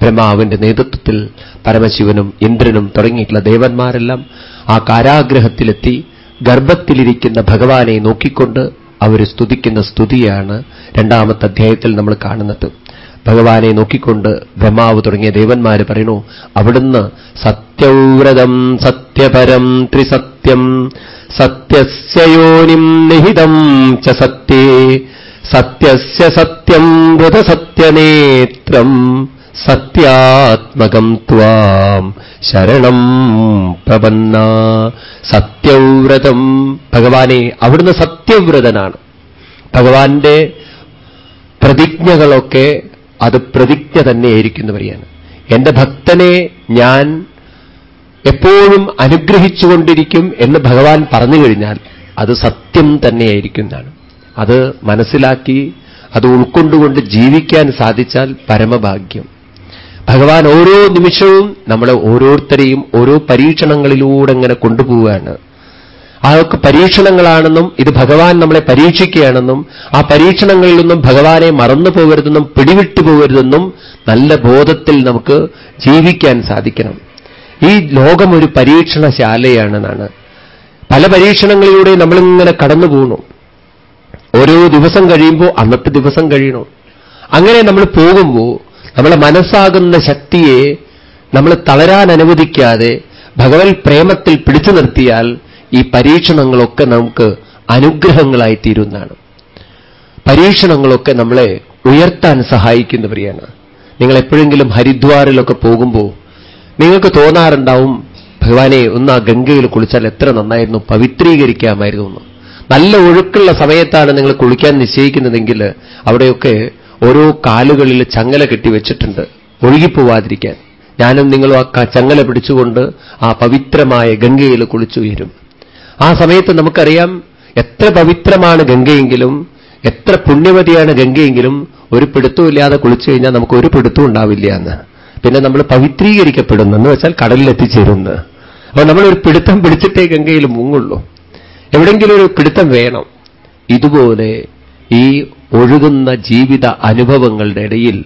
Speaker 1: ബ്രഹ്മാവിന്റെ നേതൃത്വത്തിൽ പരമശിവനും ഇന്ദ്രനും തുടങ്ങിയിട്ടുള്ള ദേവന്മാരെല്ലാം ആ കാരാഗ്രഹത്തിലെത്തി ഗർഭത്തിലിരിക്കുന്ന ഭഗവാനെ നോക്കിക്കൊണ്ട് അവർ സ്തുതിക്കുന്ന സ്തുതിയാണ് രണ്ടാമത്തെ അധ്യായത്തിൽ നമ്മൾ കാണുന്നത്. ഭഗവാനെ നോക്കിക്കൊണ്ട് ബ്രഹ്മാവ് തുടങ്ങിയ ദേവന്മാർ പറയുന്നു അവിടുന്ന് സത്യവ്രതം സത്യപരം ത്രിസത്യം സത്യസ്യോനിം നിഹിതം ച സത്യേ സത്യസ്യ സത്യം വൃതസത്യനേത്രം സത്യാത്മകം ത്വാം ശരണം പ്രപന്ന സത്യവ്രതം. ഭഗവാനെ അവിടുന്ന് സത്യവ്രതനാണ്. ഭഗവാന്റെ പ്രതിജ്ഞകളൊക്കെ അത് പ്രതിജ്ഞ പറയാണ് എന്റെ ഭക്തനെ ഞാൻ എപ്പോഴും അനുഗ്രഹിച്ചുകൊണ്ടിരിക്കും എന്ന് ഭഗവാൻ പറഞ്ഞു കഴിഞ്ഞാൽ അത് സത്യം തന്നെയായിരിക്കുന്നതാണ്. അത് മനസ്സിലാക്കി അത് ഉൾക്കൊണ്ടുകൊണ്ട് ജീവിക്കാൻ സാധിച്ചാൽ പരമഭാഗ്യം. ഭഗവാൻ ഓരോ നിമിഷവും നമ്മളെ ഓരോരുത്തരെയും ഓരോ പരീക്ഷണങ്ങളിലൂടെ ഇങ്ങനെ കൊണ്ടുപോവുകയാണ്. അതൊക്കെ പരീക്ഷണങ്ങളാണെന്നും ഇത് ഭഗവാൻ നമ്മളെ പരീക്ഷിക്കുകയാണെന്നും ആ പരീക്ഷണങ്ങളിൽ നിന്നും ഭഗവാനെ മറന്നു പോകരുതെന്നും പിടിവിട്ടു പോകരുതെന്നും നല്ല ബോധത്തിൽ നമുക്ക് ജീവിക്കാൻ സാധിക്കണം. ഈ ലോകം ഒരു പരീക്ഷണശാലയാണെന്നാണ്. പല പരീക്ഷണങ്ങളിലൂടെ നമ്മളിങ്ങനെ കടന്നു പോകുന്നു ഓരോ ദിവസം കഴിയുമ്പോൾ അന്നത്തെ ദിവസം കഴിയണം. അങ്ങനെ നമ്മൾ പോകുമ്പോൾ നമ്മളെ മനസ്സാകുന്ന ശക്തിയെ നമ്മൾ തളരാൻ അനുവദിക്കാതെ ഭഗവൽ പ്രേമത്തിൽ പിടിച്ചു നിർത്തിയാൽ ഈ പരീക്ഷണങ്ങളൊക്കെ നമുക്ക് അനുഗ്രഹങ്ങളായി തീരുന്നതാണ്. പരീക്ഷണങ്ങളൊക്കെ നമ്മളെ ഉയർത്താൻ സഹായിക്കുന്നവരെയാണ് നിങ്ങൾ എപ്പോഴെങ്കിലും ഹരിദ്വാറിലൊക്കെ പോകുമ്പോൾ നിങ്ങൾക്ക് തോന്നാറുണ്ടാവും ഭഗവാനെ ഒന്ന് ആ ഗംഗയിൽ കുളിച്ചാൽ എത്ര നന്നായിരുന്നു പവിത്രീകരിക്കാമായിരുന്നു നല്ല ഒഴുക്കുള്ള സമയത്താണ് നിങ്ങൾ കുളിക്കാൻ നിശ്ചയിക്കുന്നതെങ്കിൽ അവിടെയൊക്കെ ഓരോ കാലുകളിൽ ചങ്ങല കെട്ടി വെച്ചിട്ടുണ്ട്. ഒഴുകിപ്പോവാതിരിക്കാൻ. ഞാനും നിങ്ങളും ആ ചങ്ങല പിടിച്ചുകൊണ്ട് ആ പവിത്രമായ ഗംഗയിൽ കുളിച്ചുയരും. ആ സമയത്ത് നമുക്കറിയാം എത്ര പവിത്രമാണ് ഗംഗയെങ്കിലും എത്ര പുണ്യവതിയാണ് ഗംഗയെങ്കിലും ഒരു പിടുത്തമില്ലാതെ കുളിച്ചു കഴിഞ്ഞാൽ നമുക്ക് ഒരു പിടുത്തവും ഉണ്ടാവില്ല എന്ന്. പിന്നെ നമ്മൾ പവിത്രീകരിക്കപ്പെടുന്നു. എന്ന് വെച്ചാൽ കടലിലെത്തിച്ചേരുന്നു. അപ്പോൾ നമ്മൾ ഒരു പിടുത്തം പിടിച്ചിട്ടേ ഗംഗയിൽ മുങ്ങുള്ളൂ. എവിടെങ്കിലും ഒരു പിടുത്തം വേണം. ഇതുപോലെ ഈ ഒഴുകുന്ന ജീവിത അനുഭവങ്ങളുടെ ഇടയിൽ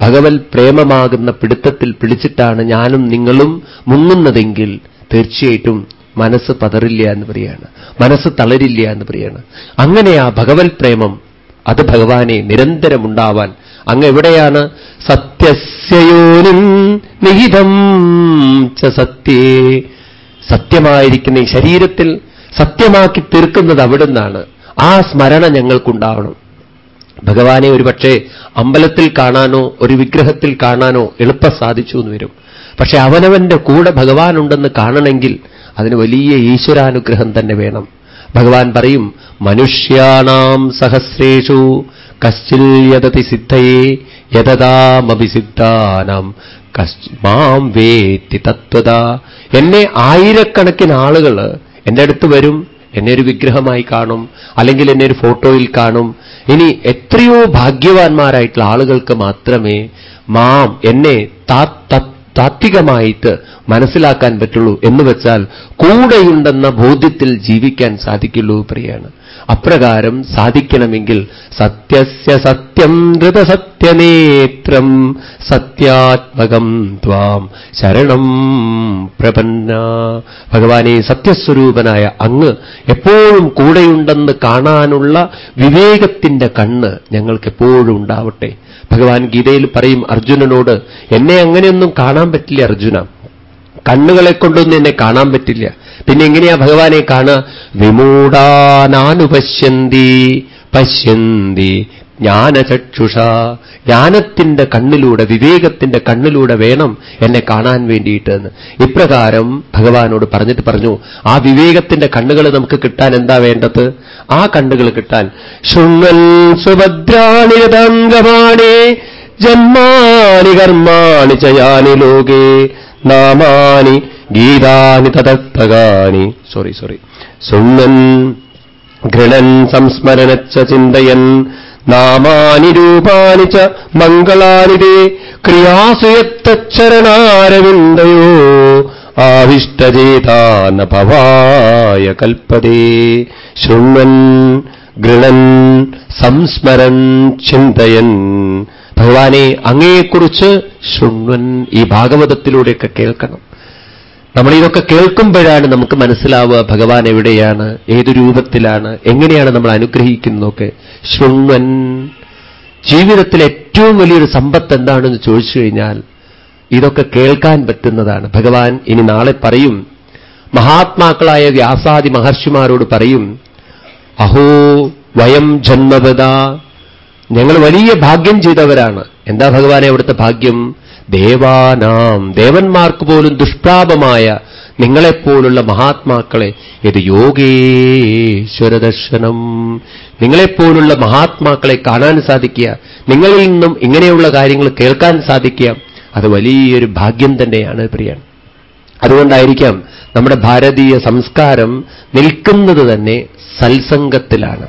Speaker 1: ഭഗവത് പ്രേമമാകുന്ന പിടുത്തത്തിൽ പിടിച്ചിട്ടാണ് ഞാനും നിങ്ങളും മുങ്ങുന്നതെങ്കിൽ തീർച്ചയായിട്ടും മനസ്സ് പതറില്ല എന്ന് പറയാണ്. മനസ്സ് തളരില്ല എന്ന് പറയാണ്. അങ്ങനെ ആ ഭഗവത് പ്രേമം അത് ഭഗവാനെ നിരന്തരമുണ്ടാവാൻ അങ്ങ് എവിടെയാണ്? സത്യസ്യോനിം നിഹിതം ച സത്യേ. സത്യമായിരിക്കുന്ന ഈ ശരീരത്തിൽ സത്യമാക്കി തീർക്കുന്നത് അവിടുന്നാണ്. ആ സ്മരണ ഞങ്ങൾക്കുണ്ടാവണം. ഭഗവാനെ ഒരുപക്ഷെ അമ്പലത്തിൽ കാണാനോ ഒരു വിഗ്രഹത്തിൽ കാണാനോ എളുപ്പം സാധിച്ചു എന്ന് വരും. പക്ഷെ അവനവന്റെ കൂടെ ഭഗവാനുണ്ടെന്ന് കാണണമെങ്കിൽ അതിന് വലിയ ഈശ്വരാനുഗ്രഹം തന്നെ വേണം. ഭഗവാൻ പറയും മനുഷ്യാണാം സഹസ്രേഷു കശ്ചിൽ യതതി സിദ്ധയെ യഥതാമഭിസിദ്ധാനാം മാം വേത്തി തത്വത എന്നെ ആയിരക്കണക്കിന് ആളുകൾ എന്റെ അടുത്ത് വരും എന്നെ ഒരു വിഗ്രഹമായി കാണും അല്ലെങ്കിൽ എന്നെ ഒരു ഫോട്ടോയിൽ കാണും. ഇനി എത്രയോ ഭാഗ്യവാന്മാരായിട്ടുള്ള ആളുകൾക്ക് മാത്രമേ മാം എന്നെ താത്വികമായിട്ട് മനസ്സിലാക്കാൻ പറ്റുള്ളൂ എന്ന് വെച്ചാൽ കൂടെയുണ്ടെന്ന ബോധ്യത്തിൽ ജീവിക്കാൻ സാധിക്കുള്ളൂ പ്രിയാണ്. അപ്രകാരം സാധിക്കണമെങ്കിൽ സത്യസ്യ സത്യം ധൃതസത്യനേത്രം സത്യാത്മകം ത്വാം ശരണം പ്രപന്ന. ഭഗവാനെ സത്യസ്വരൂപനായ അങ്ങ് എപ്പോഴും കൂടെയുണ്ടെന്ന് കാണാനുള്ള വിവേകത്തിന്റെ കണ്ണ് ഞങ്ങൾക്ക് എപ്പോഴും ഉണ്ടാവട്ടെ. ഭഗവാൻ ഗീതയിൽ പറയും അർജുനനോട് എന്നെ അങ്ങനെയൊന്നും കാണാൻ പറ്റില്ല അർജുന. കണ്ണുകളെ കൊണ്ടൊന്നും എന്നെ കാണാൻ പറ്റില്ല. പിന്നെ എങ്ങനെയാ ഭഗവാനെ കാണുക? വിമൂടാനാനുപശ്യന്തി പശ്യന്തി ജ്ഞാനചക്ഷുഷ. ജ്ഞാനത്തിന്റെ കണ്ണിലൂടെ വിവേകത്തിന്റെ കണ്ണിലൂടെ വേണം എന്നെ കാണാൻ വേണ്ടിയിട്ട് എന്ന് ഇപ്രകാരം ഭഗവാനോട് പറഞ്ഞിട്ട് പറഞ്ഞു ആ വിവേകത്തിന്റെ കണ്ണുകൾ നമുക്ക് കിട്ടാൻ എന്താ വേണ്ടത്? ആ കണ്ണുകൾ കിട്ടാൻ ശൃംഗൻ സുഭദ്രാണിരതംഗമാണേ ജന്മാണി കർമാണി ചയാനി ലോകേ. നാമാനി ഗീതാനി തദത്തകാനി സോറി സോറി ശൃംഗൻ ഗൃണൻ സംസ്മരണച്ച ചിന്തയൻ നാമാനി രൂപാനി ച മംഗളാനി ക്രിയാസുയത്തച്ചരണാരവിന്ദയോ ആവിഷ്ടചേതാന ഭവായ കൽപ്പതേ ശൃണ്വൻ ഗൃണൻ സംസ്മരൻ ചിന്തയൻ ഭഗവാനെ അങ്ങയെക്കുറിച്ച് ശൃണ്വൻ ഈ ഭാഗവതത്തിലൂടെയൊക്കെ കേൾക്കണം. നമ്മൾ ഇതൊക്കെ കേൾക്കുമ്പോഴാണ് നമുക്ക് മനസ്സിലാവുക ഭഗവാൻ എവിടെയാണ് ഏതു രൂപത്തിലാണ് എങ്ങനെയാണ് നമ്മൾ അനുഗ്രഹിക്കുന്നതൊക്കെ. ശൃണ്വൻ ജീവിതത്തിൽ ഏറ്റവും വലിയൊരു സമ്പത്ത് എന്താണെന്ന് ചോദിച്ചു കഴിഞ്ഞാൽ ഇതൊക്കെ കേൾക്കാൻ പറ്റുന്നതാണ്. ഭഗവാൻ ഇനി നാളെ പറയും. മഹാത്മാക്കളായ വ്യാസാദി മഹർഷിമാരോട് പറയും അഹോ വയം ജന്മവത ഞങ്ങൾ വലിയ ഭാഗ്യം ചെയ്തവരാണ്. എന്താ ഭഗവാനെ അവിടുത്തെ ഭാഗ്യം? ദേവാനാം ദേവന്മാർക്ക് പോലും ദുഷ്പ്രാപമായ നിങ്ങളെപ്പോലുള്ള മഹാത്മാക്കളെ. ഇത് യോഗേശ്വരദർശനം നിങ്ങളെപ്പോലുള്ള മഹാത്മാക്കളെ കാണാൻ സാധിക്കുക. നിങ്ങളിൽ നിന്നും ഇങ്ങനെയുള്ള കാര്യങ്ങൾ കേൾക്കാൻ സാധിക്കുക. അത് വലിയൊരു ഭാഗ്യം തന്നെയാണ് പ്രിയൻ. അതുകൊണ്ടായിരിക്കാം നമ്മുടെ ഭാരതീയ സംസ്കാരം നിൽക്കുന്നത് തന്നെ സത്സംഗത്തിലാണ്.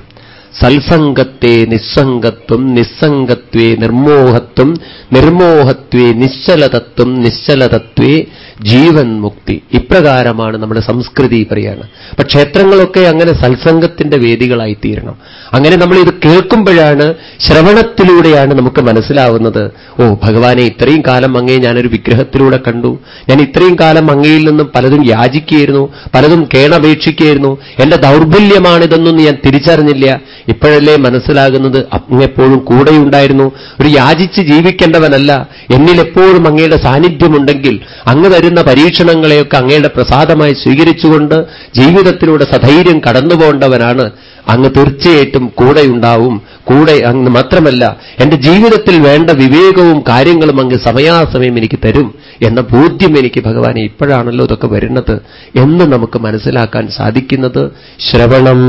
Speaker 1: സത്സംഗത്തെ നിസ്സംഗത്വം നിസ്സംഗത്വേ നിർമോഹത്വം നിർമോഹത്വേ നിശ്ചലതത്വം നിശ്ചലതത്വേ ജീവൻ മുക്തി. ഇപ്രകാരമാണ് നമ്മുടെ സംസ്കൃതി പറയാണ്. അപ്പൊ ക്ഷേത്രങ്ങളൊക്കെ അങ്ങനെ സത്സംഗത്തിന്റെ വേദികളായി തീരണം അങ്ങനെ നമ്മൾ ഇത് കേൾക്കുമ്പോഴാണ് ശ്രവണത്തിലൂടെയാണ് നമുക്ക് മനസ്സിലാവുന്നത് ഓ ഭഗവാനെ ഇത്രയും കാലം അങ്ങേ ഞാനൊരു വിഗ്രഹത്തിലൂടെ കണ്ടു. ഞാൻ ഇത്രയും കാലം അങ്ങയിൽ നിന്നും പലതും യാചിക്കുകയായിരുന്നു പലതും കേണപേക്ഷിക്കുകയായിരുന്നു എന്റെ ദൗർബല്യമാണിതെന്നൊന്നും ഞാൻ തിരിച്ചറിഞ്ഞില്ല. ഇപ്പോഴല്ലേ മനസ്സിലാകുന്നത്? അങ്ങെപ്പോഴും കൂടെയുണ്ടായിരുന്നു. ഒരു യാചിച്ച് ജീവിക്കേണ്ടവനല്ല. എന്നിലെപ്പോഴും അങ്ങയുടെ സാന്നിധ്യമുണ്ടെങ്കിൽ അങ്ങ് തരുന്ന പരീക്ഷണങ്ങളെയൊക്കെ അങ്ങയുടെ പ്രസാദമായി സ്വീകരിച്ചുകൊണ്ട് ജീവിതത്തിലൂടെ സധൈര്യം കടന്നുപോകേണ്ടവനാണ്. അങ്ങ് തീർച്ചയായിട്ടും കൂടെയുണ്ടാവും. കൂടെ അങ്ങ് മാത്രമല്ല എന്റെ ജീവിതത്തിൽ വേണ്ട വിവേകവും കാര്യങ്ങളും അങ്ങ് സമയാസമയം എനിക്ക് തരും എന്ന ബോധ്യം എനിക്ക് ഭഗവാനെ ഇപ്പോഴാണല്ലോ ഇതൊക്കെ വരുന്നത് എന്ന് നമുക്ക് മനസ്സിലാക്കാൻ സാധിക്കുന്നത്. ശ്രവണം.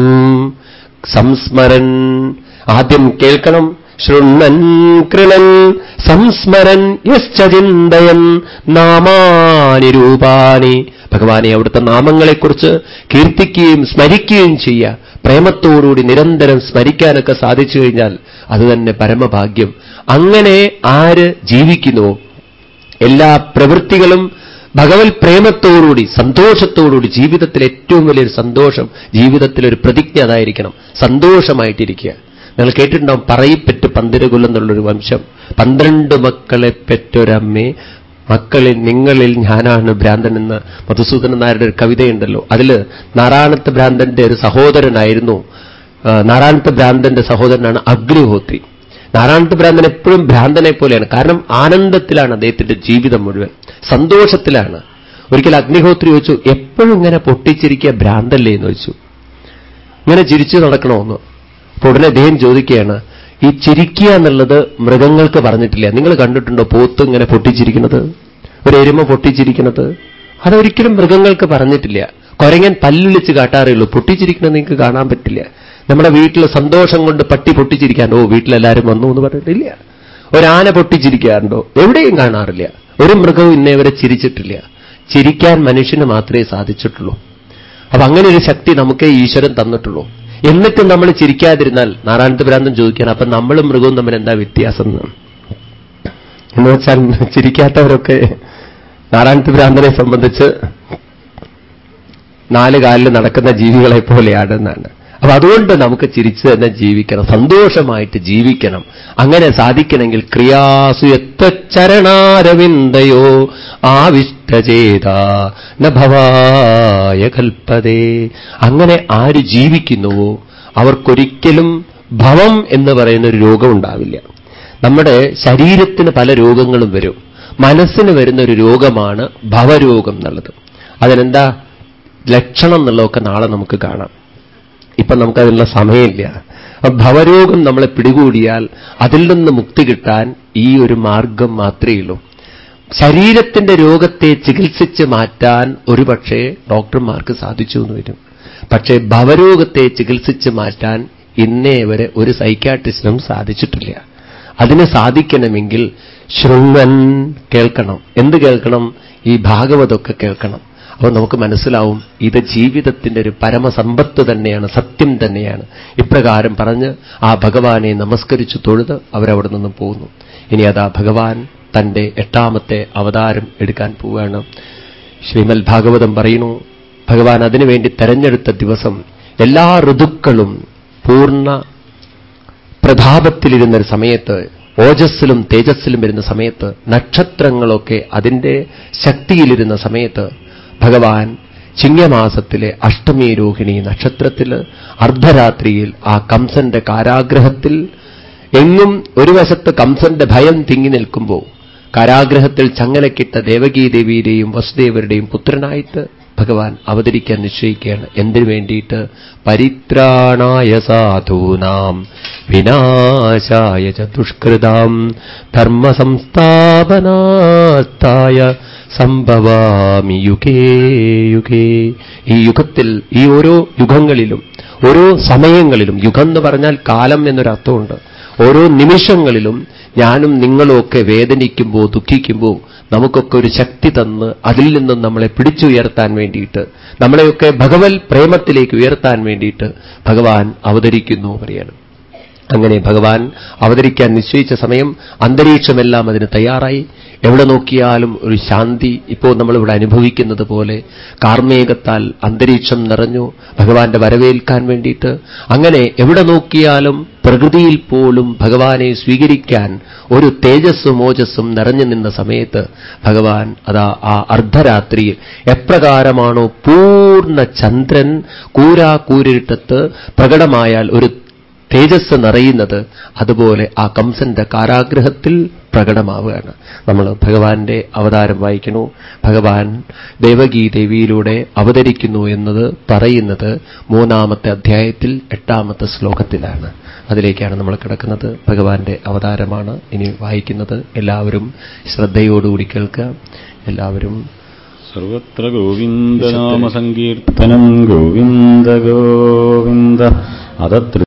Speaker 1: സംസ്മരൻ. ആദ്യം കേൾക്കണം. ശൃണ്ണൻ കൃണൻ സംസ്മരൻ യശ്ചിന്തയൻ നാമാനി രൂപാനി ഭഗവാനെ അവിടുത്തെ നാമങ്ങളെക്കുറിച്ച് കീർത്തിക്കുകയും സ്മരിക്കുകയും ചെയ്യുക. പ്രേമത്തോടുകൂടി നിരന്തരം സ്മരിക്കാനൊക്കെ സാധിച്ചു കഴിഞ്ഞാൽ അത് തന്നെ പരമഭാഗ്യം. അങ്ങനെ ആര് ജീവിക്കുന്നുവോ എല്ലാ പ്രവൃത്തികളും ഭഗവത് പ്രേമത്തോടുകൂടി സന്തോഷത്തോടുകൂടി ജീവിതത്തിൽ ഏറ്റവും വലിയൊരു സന്തോഷം ജീവിതത്തിലൊരു പ്രതിജ്ഞ അതായിരിക്കണം. സന്തോഷമായിട്ടിരിക്കുക. നിങ്ങൾ കേട്ടിട്ടുണ്ടാവും പറയിപ്പെറ്റ് പന്തിരകുലം എന്നുള്ളൊരു വംശം. പന്ത്രണ്ട് മക്കളെ പെറ്റൊരമ്മേ മക്കളിൽ നിങ്ങളിൽ ഞാനാണ് ഭ്രാന്തൻ എന്ന് മധുസൂദനൻ നായരുടെ ഒരു കവിതയുണ്ടല്ലോ. അതിൽ നാരായണത്ത് ഭ്രാന്തന്റെ ഒരു സഹോദരനായിരുന്നു. നാരായണത്ത് ഭ്രാന്തന്റെ സഹോദരനാണ് അഗ്നിഹോത്രി. നാരായണത്ത് ഭ്രാന്തൻ എപ്പോഴും ഭ്രാന്തനെ പോലെയാണ്. കാരണം ആനന്ദത്തിലാണ് അദ്ദേഹത്തിന്റെ ജീവിതം മുഴുവൻ. സന്തോഷത്തിലാണ്. ഒരിക്കൽ അഗ്നിഹോത്രി ചോദിച്ചു എപ്പോഴും ഇങ്ങനെ പൊട്ടിച്ചിരിക്കുക ഭ്രാന്തല്ലേ? എന്ന് ചോദിച്ചു. ഇങ്ങനെ ചിരിച്ചു നടക്കണമെന്ന് അപ്പൊ ഉടനെ അദ്ദേഹം ചോദിക്കുകയാണ് ഈ ചിരിക്കുക എന്നുള്ളത് മൃഗങ്ങൾക്ക് പറഞ്ഞിട്ടില്ല. നിങ്ങൾ കണ്ടിട്ടുണ്ടോ പോത്ത് ഇങ്ങനെ പൊട്ടിച്ചിരിക്കുന്നത്? ഒരു എരുമ പൊട്ടിച്ചിരിക്കുന്നത്? അതൊരിക്കലും മൃഗങ്ങൾക്ക് പറഞ്ഞിട്ടില്ല. കൊരങ്ങൻ പല്ലുളിച്ച് കാട്ടാറേ ഉള്ളൂ. പൊട്ടിച്ചിരിക്കുന്നത് നിങ്ങൾക്ക് കാണാൻ പറ്റില്ല. നമ്മുടെ വീട്ടിൽ സന്തോഷം കൊണ്ട് പട്ടി പൊട്ടിച്ചിരിക്കാൻ ഓ വീട്ടിലെല്ലാവരും വന്നു എന്ന് പറഞ്ഞിട്ടില്ല. ഒരാന പൊട്ടിച്ചിരിക്കാറുണ്ടോ? എവിടെയും കാണാറില്ല. ഒരു മൃഗവും ഇന്നേ വരെ ചിരിച്ചിട്ടില്ല. ചിരിക്കാൻ മനുഷ്യന് മാത്രമേ സാധിച്ചിട്ടുള്ളൂ. അപ്പൊ അങ്ങനെ ഒരു ശക്തി നമുക്കേ ഈശ്വരൻ തന്നിട്ടുള്ളൂ. എന്നിട്ടും നമ്മൾ ചിരിക്കാതിരുന്നാൽ നാരായണത്ത് ഭ്രാന്തം ചോദിക്കാൻ അപ്പൊ നമ്മളും മൃഗവും തമ്മിൽ എന്താ വ്യത്യാസം? എന്ന്. വെച്ചാൽ ചിരിക്കാത്തവരൊക്കെ നാരായണത്ത് ഭ്രാന്തനെ സംബന്ധിച്ച് നാല് കാലിൽ നടക്കുന്ന ജീവികളെ പോലെയാണെന്നാണ്. അപ്പൊ അതുകൊണ്ട് നമുക്ക് ചിരിച്ചു തന്നെ ജീവിക്കണം സന്തോഷമായിട്ട് ജീവിക്കണം. അങ്ങനെ സാധിക്കണമെങ്കിൽ ക്രിയാസുയത്വ ചരണാരവിന്ദയോ ആവിഷ്ടചേത നഭവായ കൽപ്പതേ. അങ്ങനെ ആര് ജീവിക്കുന്നുവോ അവർക്കൊരിക്കലും ഭവം എന്ന് പറയുന്ന ഒരു രോഗം ഉണ്ടാവില്ല നമ്മുടെ ശരീരത്തിന് പല രോഗങ്ങളും വരും. മനസ്സിന് വരുന്ന ഒരു രോഗമാണ് ഭവരോഗം എന്നുള്ളത്. അതിനെന്താ? ലക്ഷണം എന്നുള്ളതൊക്കെ നാളെ നമുക്ക് കാണാം. ഇപ്പൊ നമുക്കതിനുള്ള സമയമില്ല. ഭവരോഗം നമ്മളെ പിടികൂടിയാൽ അതിൽ നിന്ന് മുക്തി കിട്ടാൻ ഈ ഒരു മാർഗം മാത്രമേ ഉള്ളൂ. ശരീരത്തിന്റെ രോഗത്തെ ചികിത്സിച്ച് മാറ്റാൻ ഒരുപക്ഷെ ഡോക്ടർമാർക്ക് സാധിച്ചു എന്ന് വരും. പക്ഷേ ഭവരോഗത്തെ ചികിത്സിച്ച് മാറ്റാൻ ഇന്നേ വരെ ഒരു സൈക്യാട്രിസ്റ്റിനും സാധിച്ചിട്ടില്ല. അതിന് സാധിക്കണമെങ്കിൽ ശൃംഗൻ കേൾക്കണം. എന്ത് കേൾക്കണം? ഈ ഭാഗവതൊക്കെ കേൾക്കണം. അപ്പോൾ നമുക്ക് മനസ്സിലാവും ഇത് ജീവിതത്തിന്റെ ഒരു പരമസമ്പത്ത് തന്നെയാണ് സത്യം തന്നെയാണ്. ഇപ്രകാരം പറഞ്ഞ് ആ ഭഗവാനെ നമസ്കരിച്ചു തൊഴുത് അവരവിടെ നിന്നും പോകുന്നു. ഇനി അതാ ഭഗവാൻ തന്റെ എട്ടാമത്തെ അവതാരം എടുക്കാൻ പോവുകയാണ്. ശ്രീമൽ ഭാഗവതം പറയുന്നു ഭഗവാൻ അതിനുവേണ്ടി തെരഞ്ഞെടുത്ത ദിവസം എല്ലാ ഋതുക്കളും പൂർണ പ്രതാപത്തിലിരുന്നൊരു സമയത്ത് ഓജസ്സിലും തേജസ്സിലും വരുന്ന സമയത്ത് നക്ഷത്രങ്ങളൊക്കെ അതിന്റെ ശക്തിയിലിരുന്ന സമയത്ത് ഭഗവാൻ ചിങ്ങമാസത്തിലെ അഷ്ടമി രോഹിണി നക്ഷത്രത്തിൽ അർദ്ധരാത്രിയിൽ ആ കംസന്റെ കാരാഗ്രഹത്തിൽ എങ്ങും ഒരു വശത്ത് കംസന്റെ ഭയം തിങ്ങി നിൽക്കുമ്പോൾ കാരാഗ്രഹത്തിൽ ചങ്ങലക്കിട്ട ദേവകീദേവിയുടെയും വസുദേവരുടെയും പുത്രനായിട്ട് ഭഗവാൻ അവതരിക്കാൻ നിശ്ചയിക്കുകയാണ്. എന്തിനു വേണ്ടിയിട്ട്? പരിത്രാണായ സാധൂനാം വിനാശായ ചതുഷ്കൃതാം ധർമ്മസംസ്ഥാപനാസ്ഥായ സംഭവാമി യുഗേ യുഗേ. ഈ യുഗത്തിൽ ഈ ഓരോ യുഗങ്ങളിലും ഓരോ സമയങ്ങളിലും യുഗം എന്ന് പറഞ്ഞാൽ കാലം എന്നൊരർത്ഥമുണ്ട്. ഓരോ നിമിഷങ്ങളിലും ഞാനും നിങ്ങളുമൊക്കെ വേദനിക്കുമ്പോൾ ദുഃഖിക്കുമ്പോൾ നമുക്കൊക്കെ ഒരു ശക്തി തന്ന് അതിൽ നിന്നും നമ്മളെ പിടിച്ചുയർത്താൻ വേണ്ടിയിട്ട് നമ്മളെയൊക്കെ ഭഗവത് പ്രേമത്തിലേക്ക് ഉയർത്താൻ വേണ്ടിയിട്ട് ഭഗവാൻ അവതരിക്കുന്നു പറയണം അങ്ങനെ ഭഗവാൻ അവതരിക്കാൻ നിശ്ചയിച്ച സമയം അന്തരീക്ഷമെല്ലാം അതിന് തയ്യാറായി. എവിടെ നോക്കിയാലും ഒരു ശാന്തി ഇപ്പോൾ നമ്മളിവിടെ അനുഭവിക്കുന്നത് പോലെ കാർമേകത്താൽ അന്തരീക്ഷം നിറഞ്ഞു ഭഗവാന്റെ വരവേൽക്കാൻ വേണ്ടിയിട്ട്. അങ്ങനെ എവിടെ നോക്കിയാലും പ്രകൃതിയിൽ പോലും ഭഗവാനെ സ്വീകരിക്കാൻ ഒരു തേജസ്സും ഓജസ്സും നിറഞ്ഞു നിന്ന സമയത്ത് ഭഗവാൻ അതാ ആ അർദ്ധരാത്രിയിൽ എപ്രകാരമാണോ പൂർണ ചന്ദ്രൻ കൂരാ കൂരിട്ടത്ത് പ്രകടമായാൽ ഒരു തേജസ് നിറയുന്നത് അതുപോലെ ആ കംസന്റെ കാരാഗ്രഹത്തിൽ പ്രകടമാവുകയാണ്. നമ്മൾ ഭഗവാന്റെ അവതാരം വായിക്കണു ഭഗവാൻ ദേവകീ ദേവിയിലൂടെ അവതരിക്കുന്നു എന്നത് പറയുന്നത് മൂന്നാമത്തെ അധ്യായത്തിൽ എട്ടാമത്തെ ശ്ലോകത്തിലാണ്. അതിലേക്കാണ് നമ്മൾ കിടക്കുന്നത്. ഭഗവാന്റെ അവതാരമാണ് ഇനി വായിക്കുന്നത്. എല്ലാവരും ശ്രദ്ധയോടുകൂടി കേൾക്കുക. എല്ലാവരും
Speaker 2: സർവത്ര ഗോവിന്ദനാമസങ്കീർത്തനം ഗോവിന്ദ ഗോവിന്ദ. അതത്ര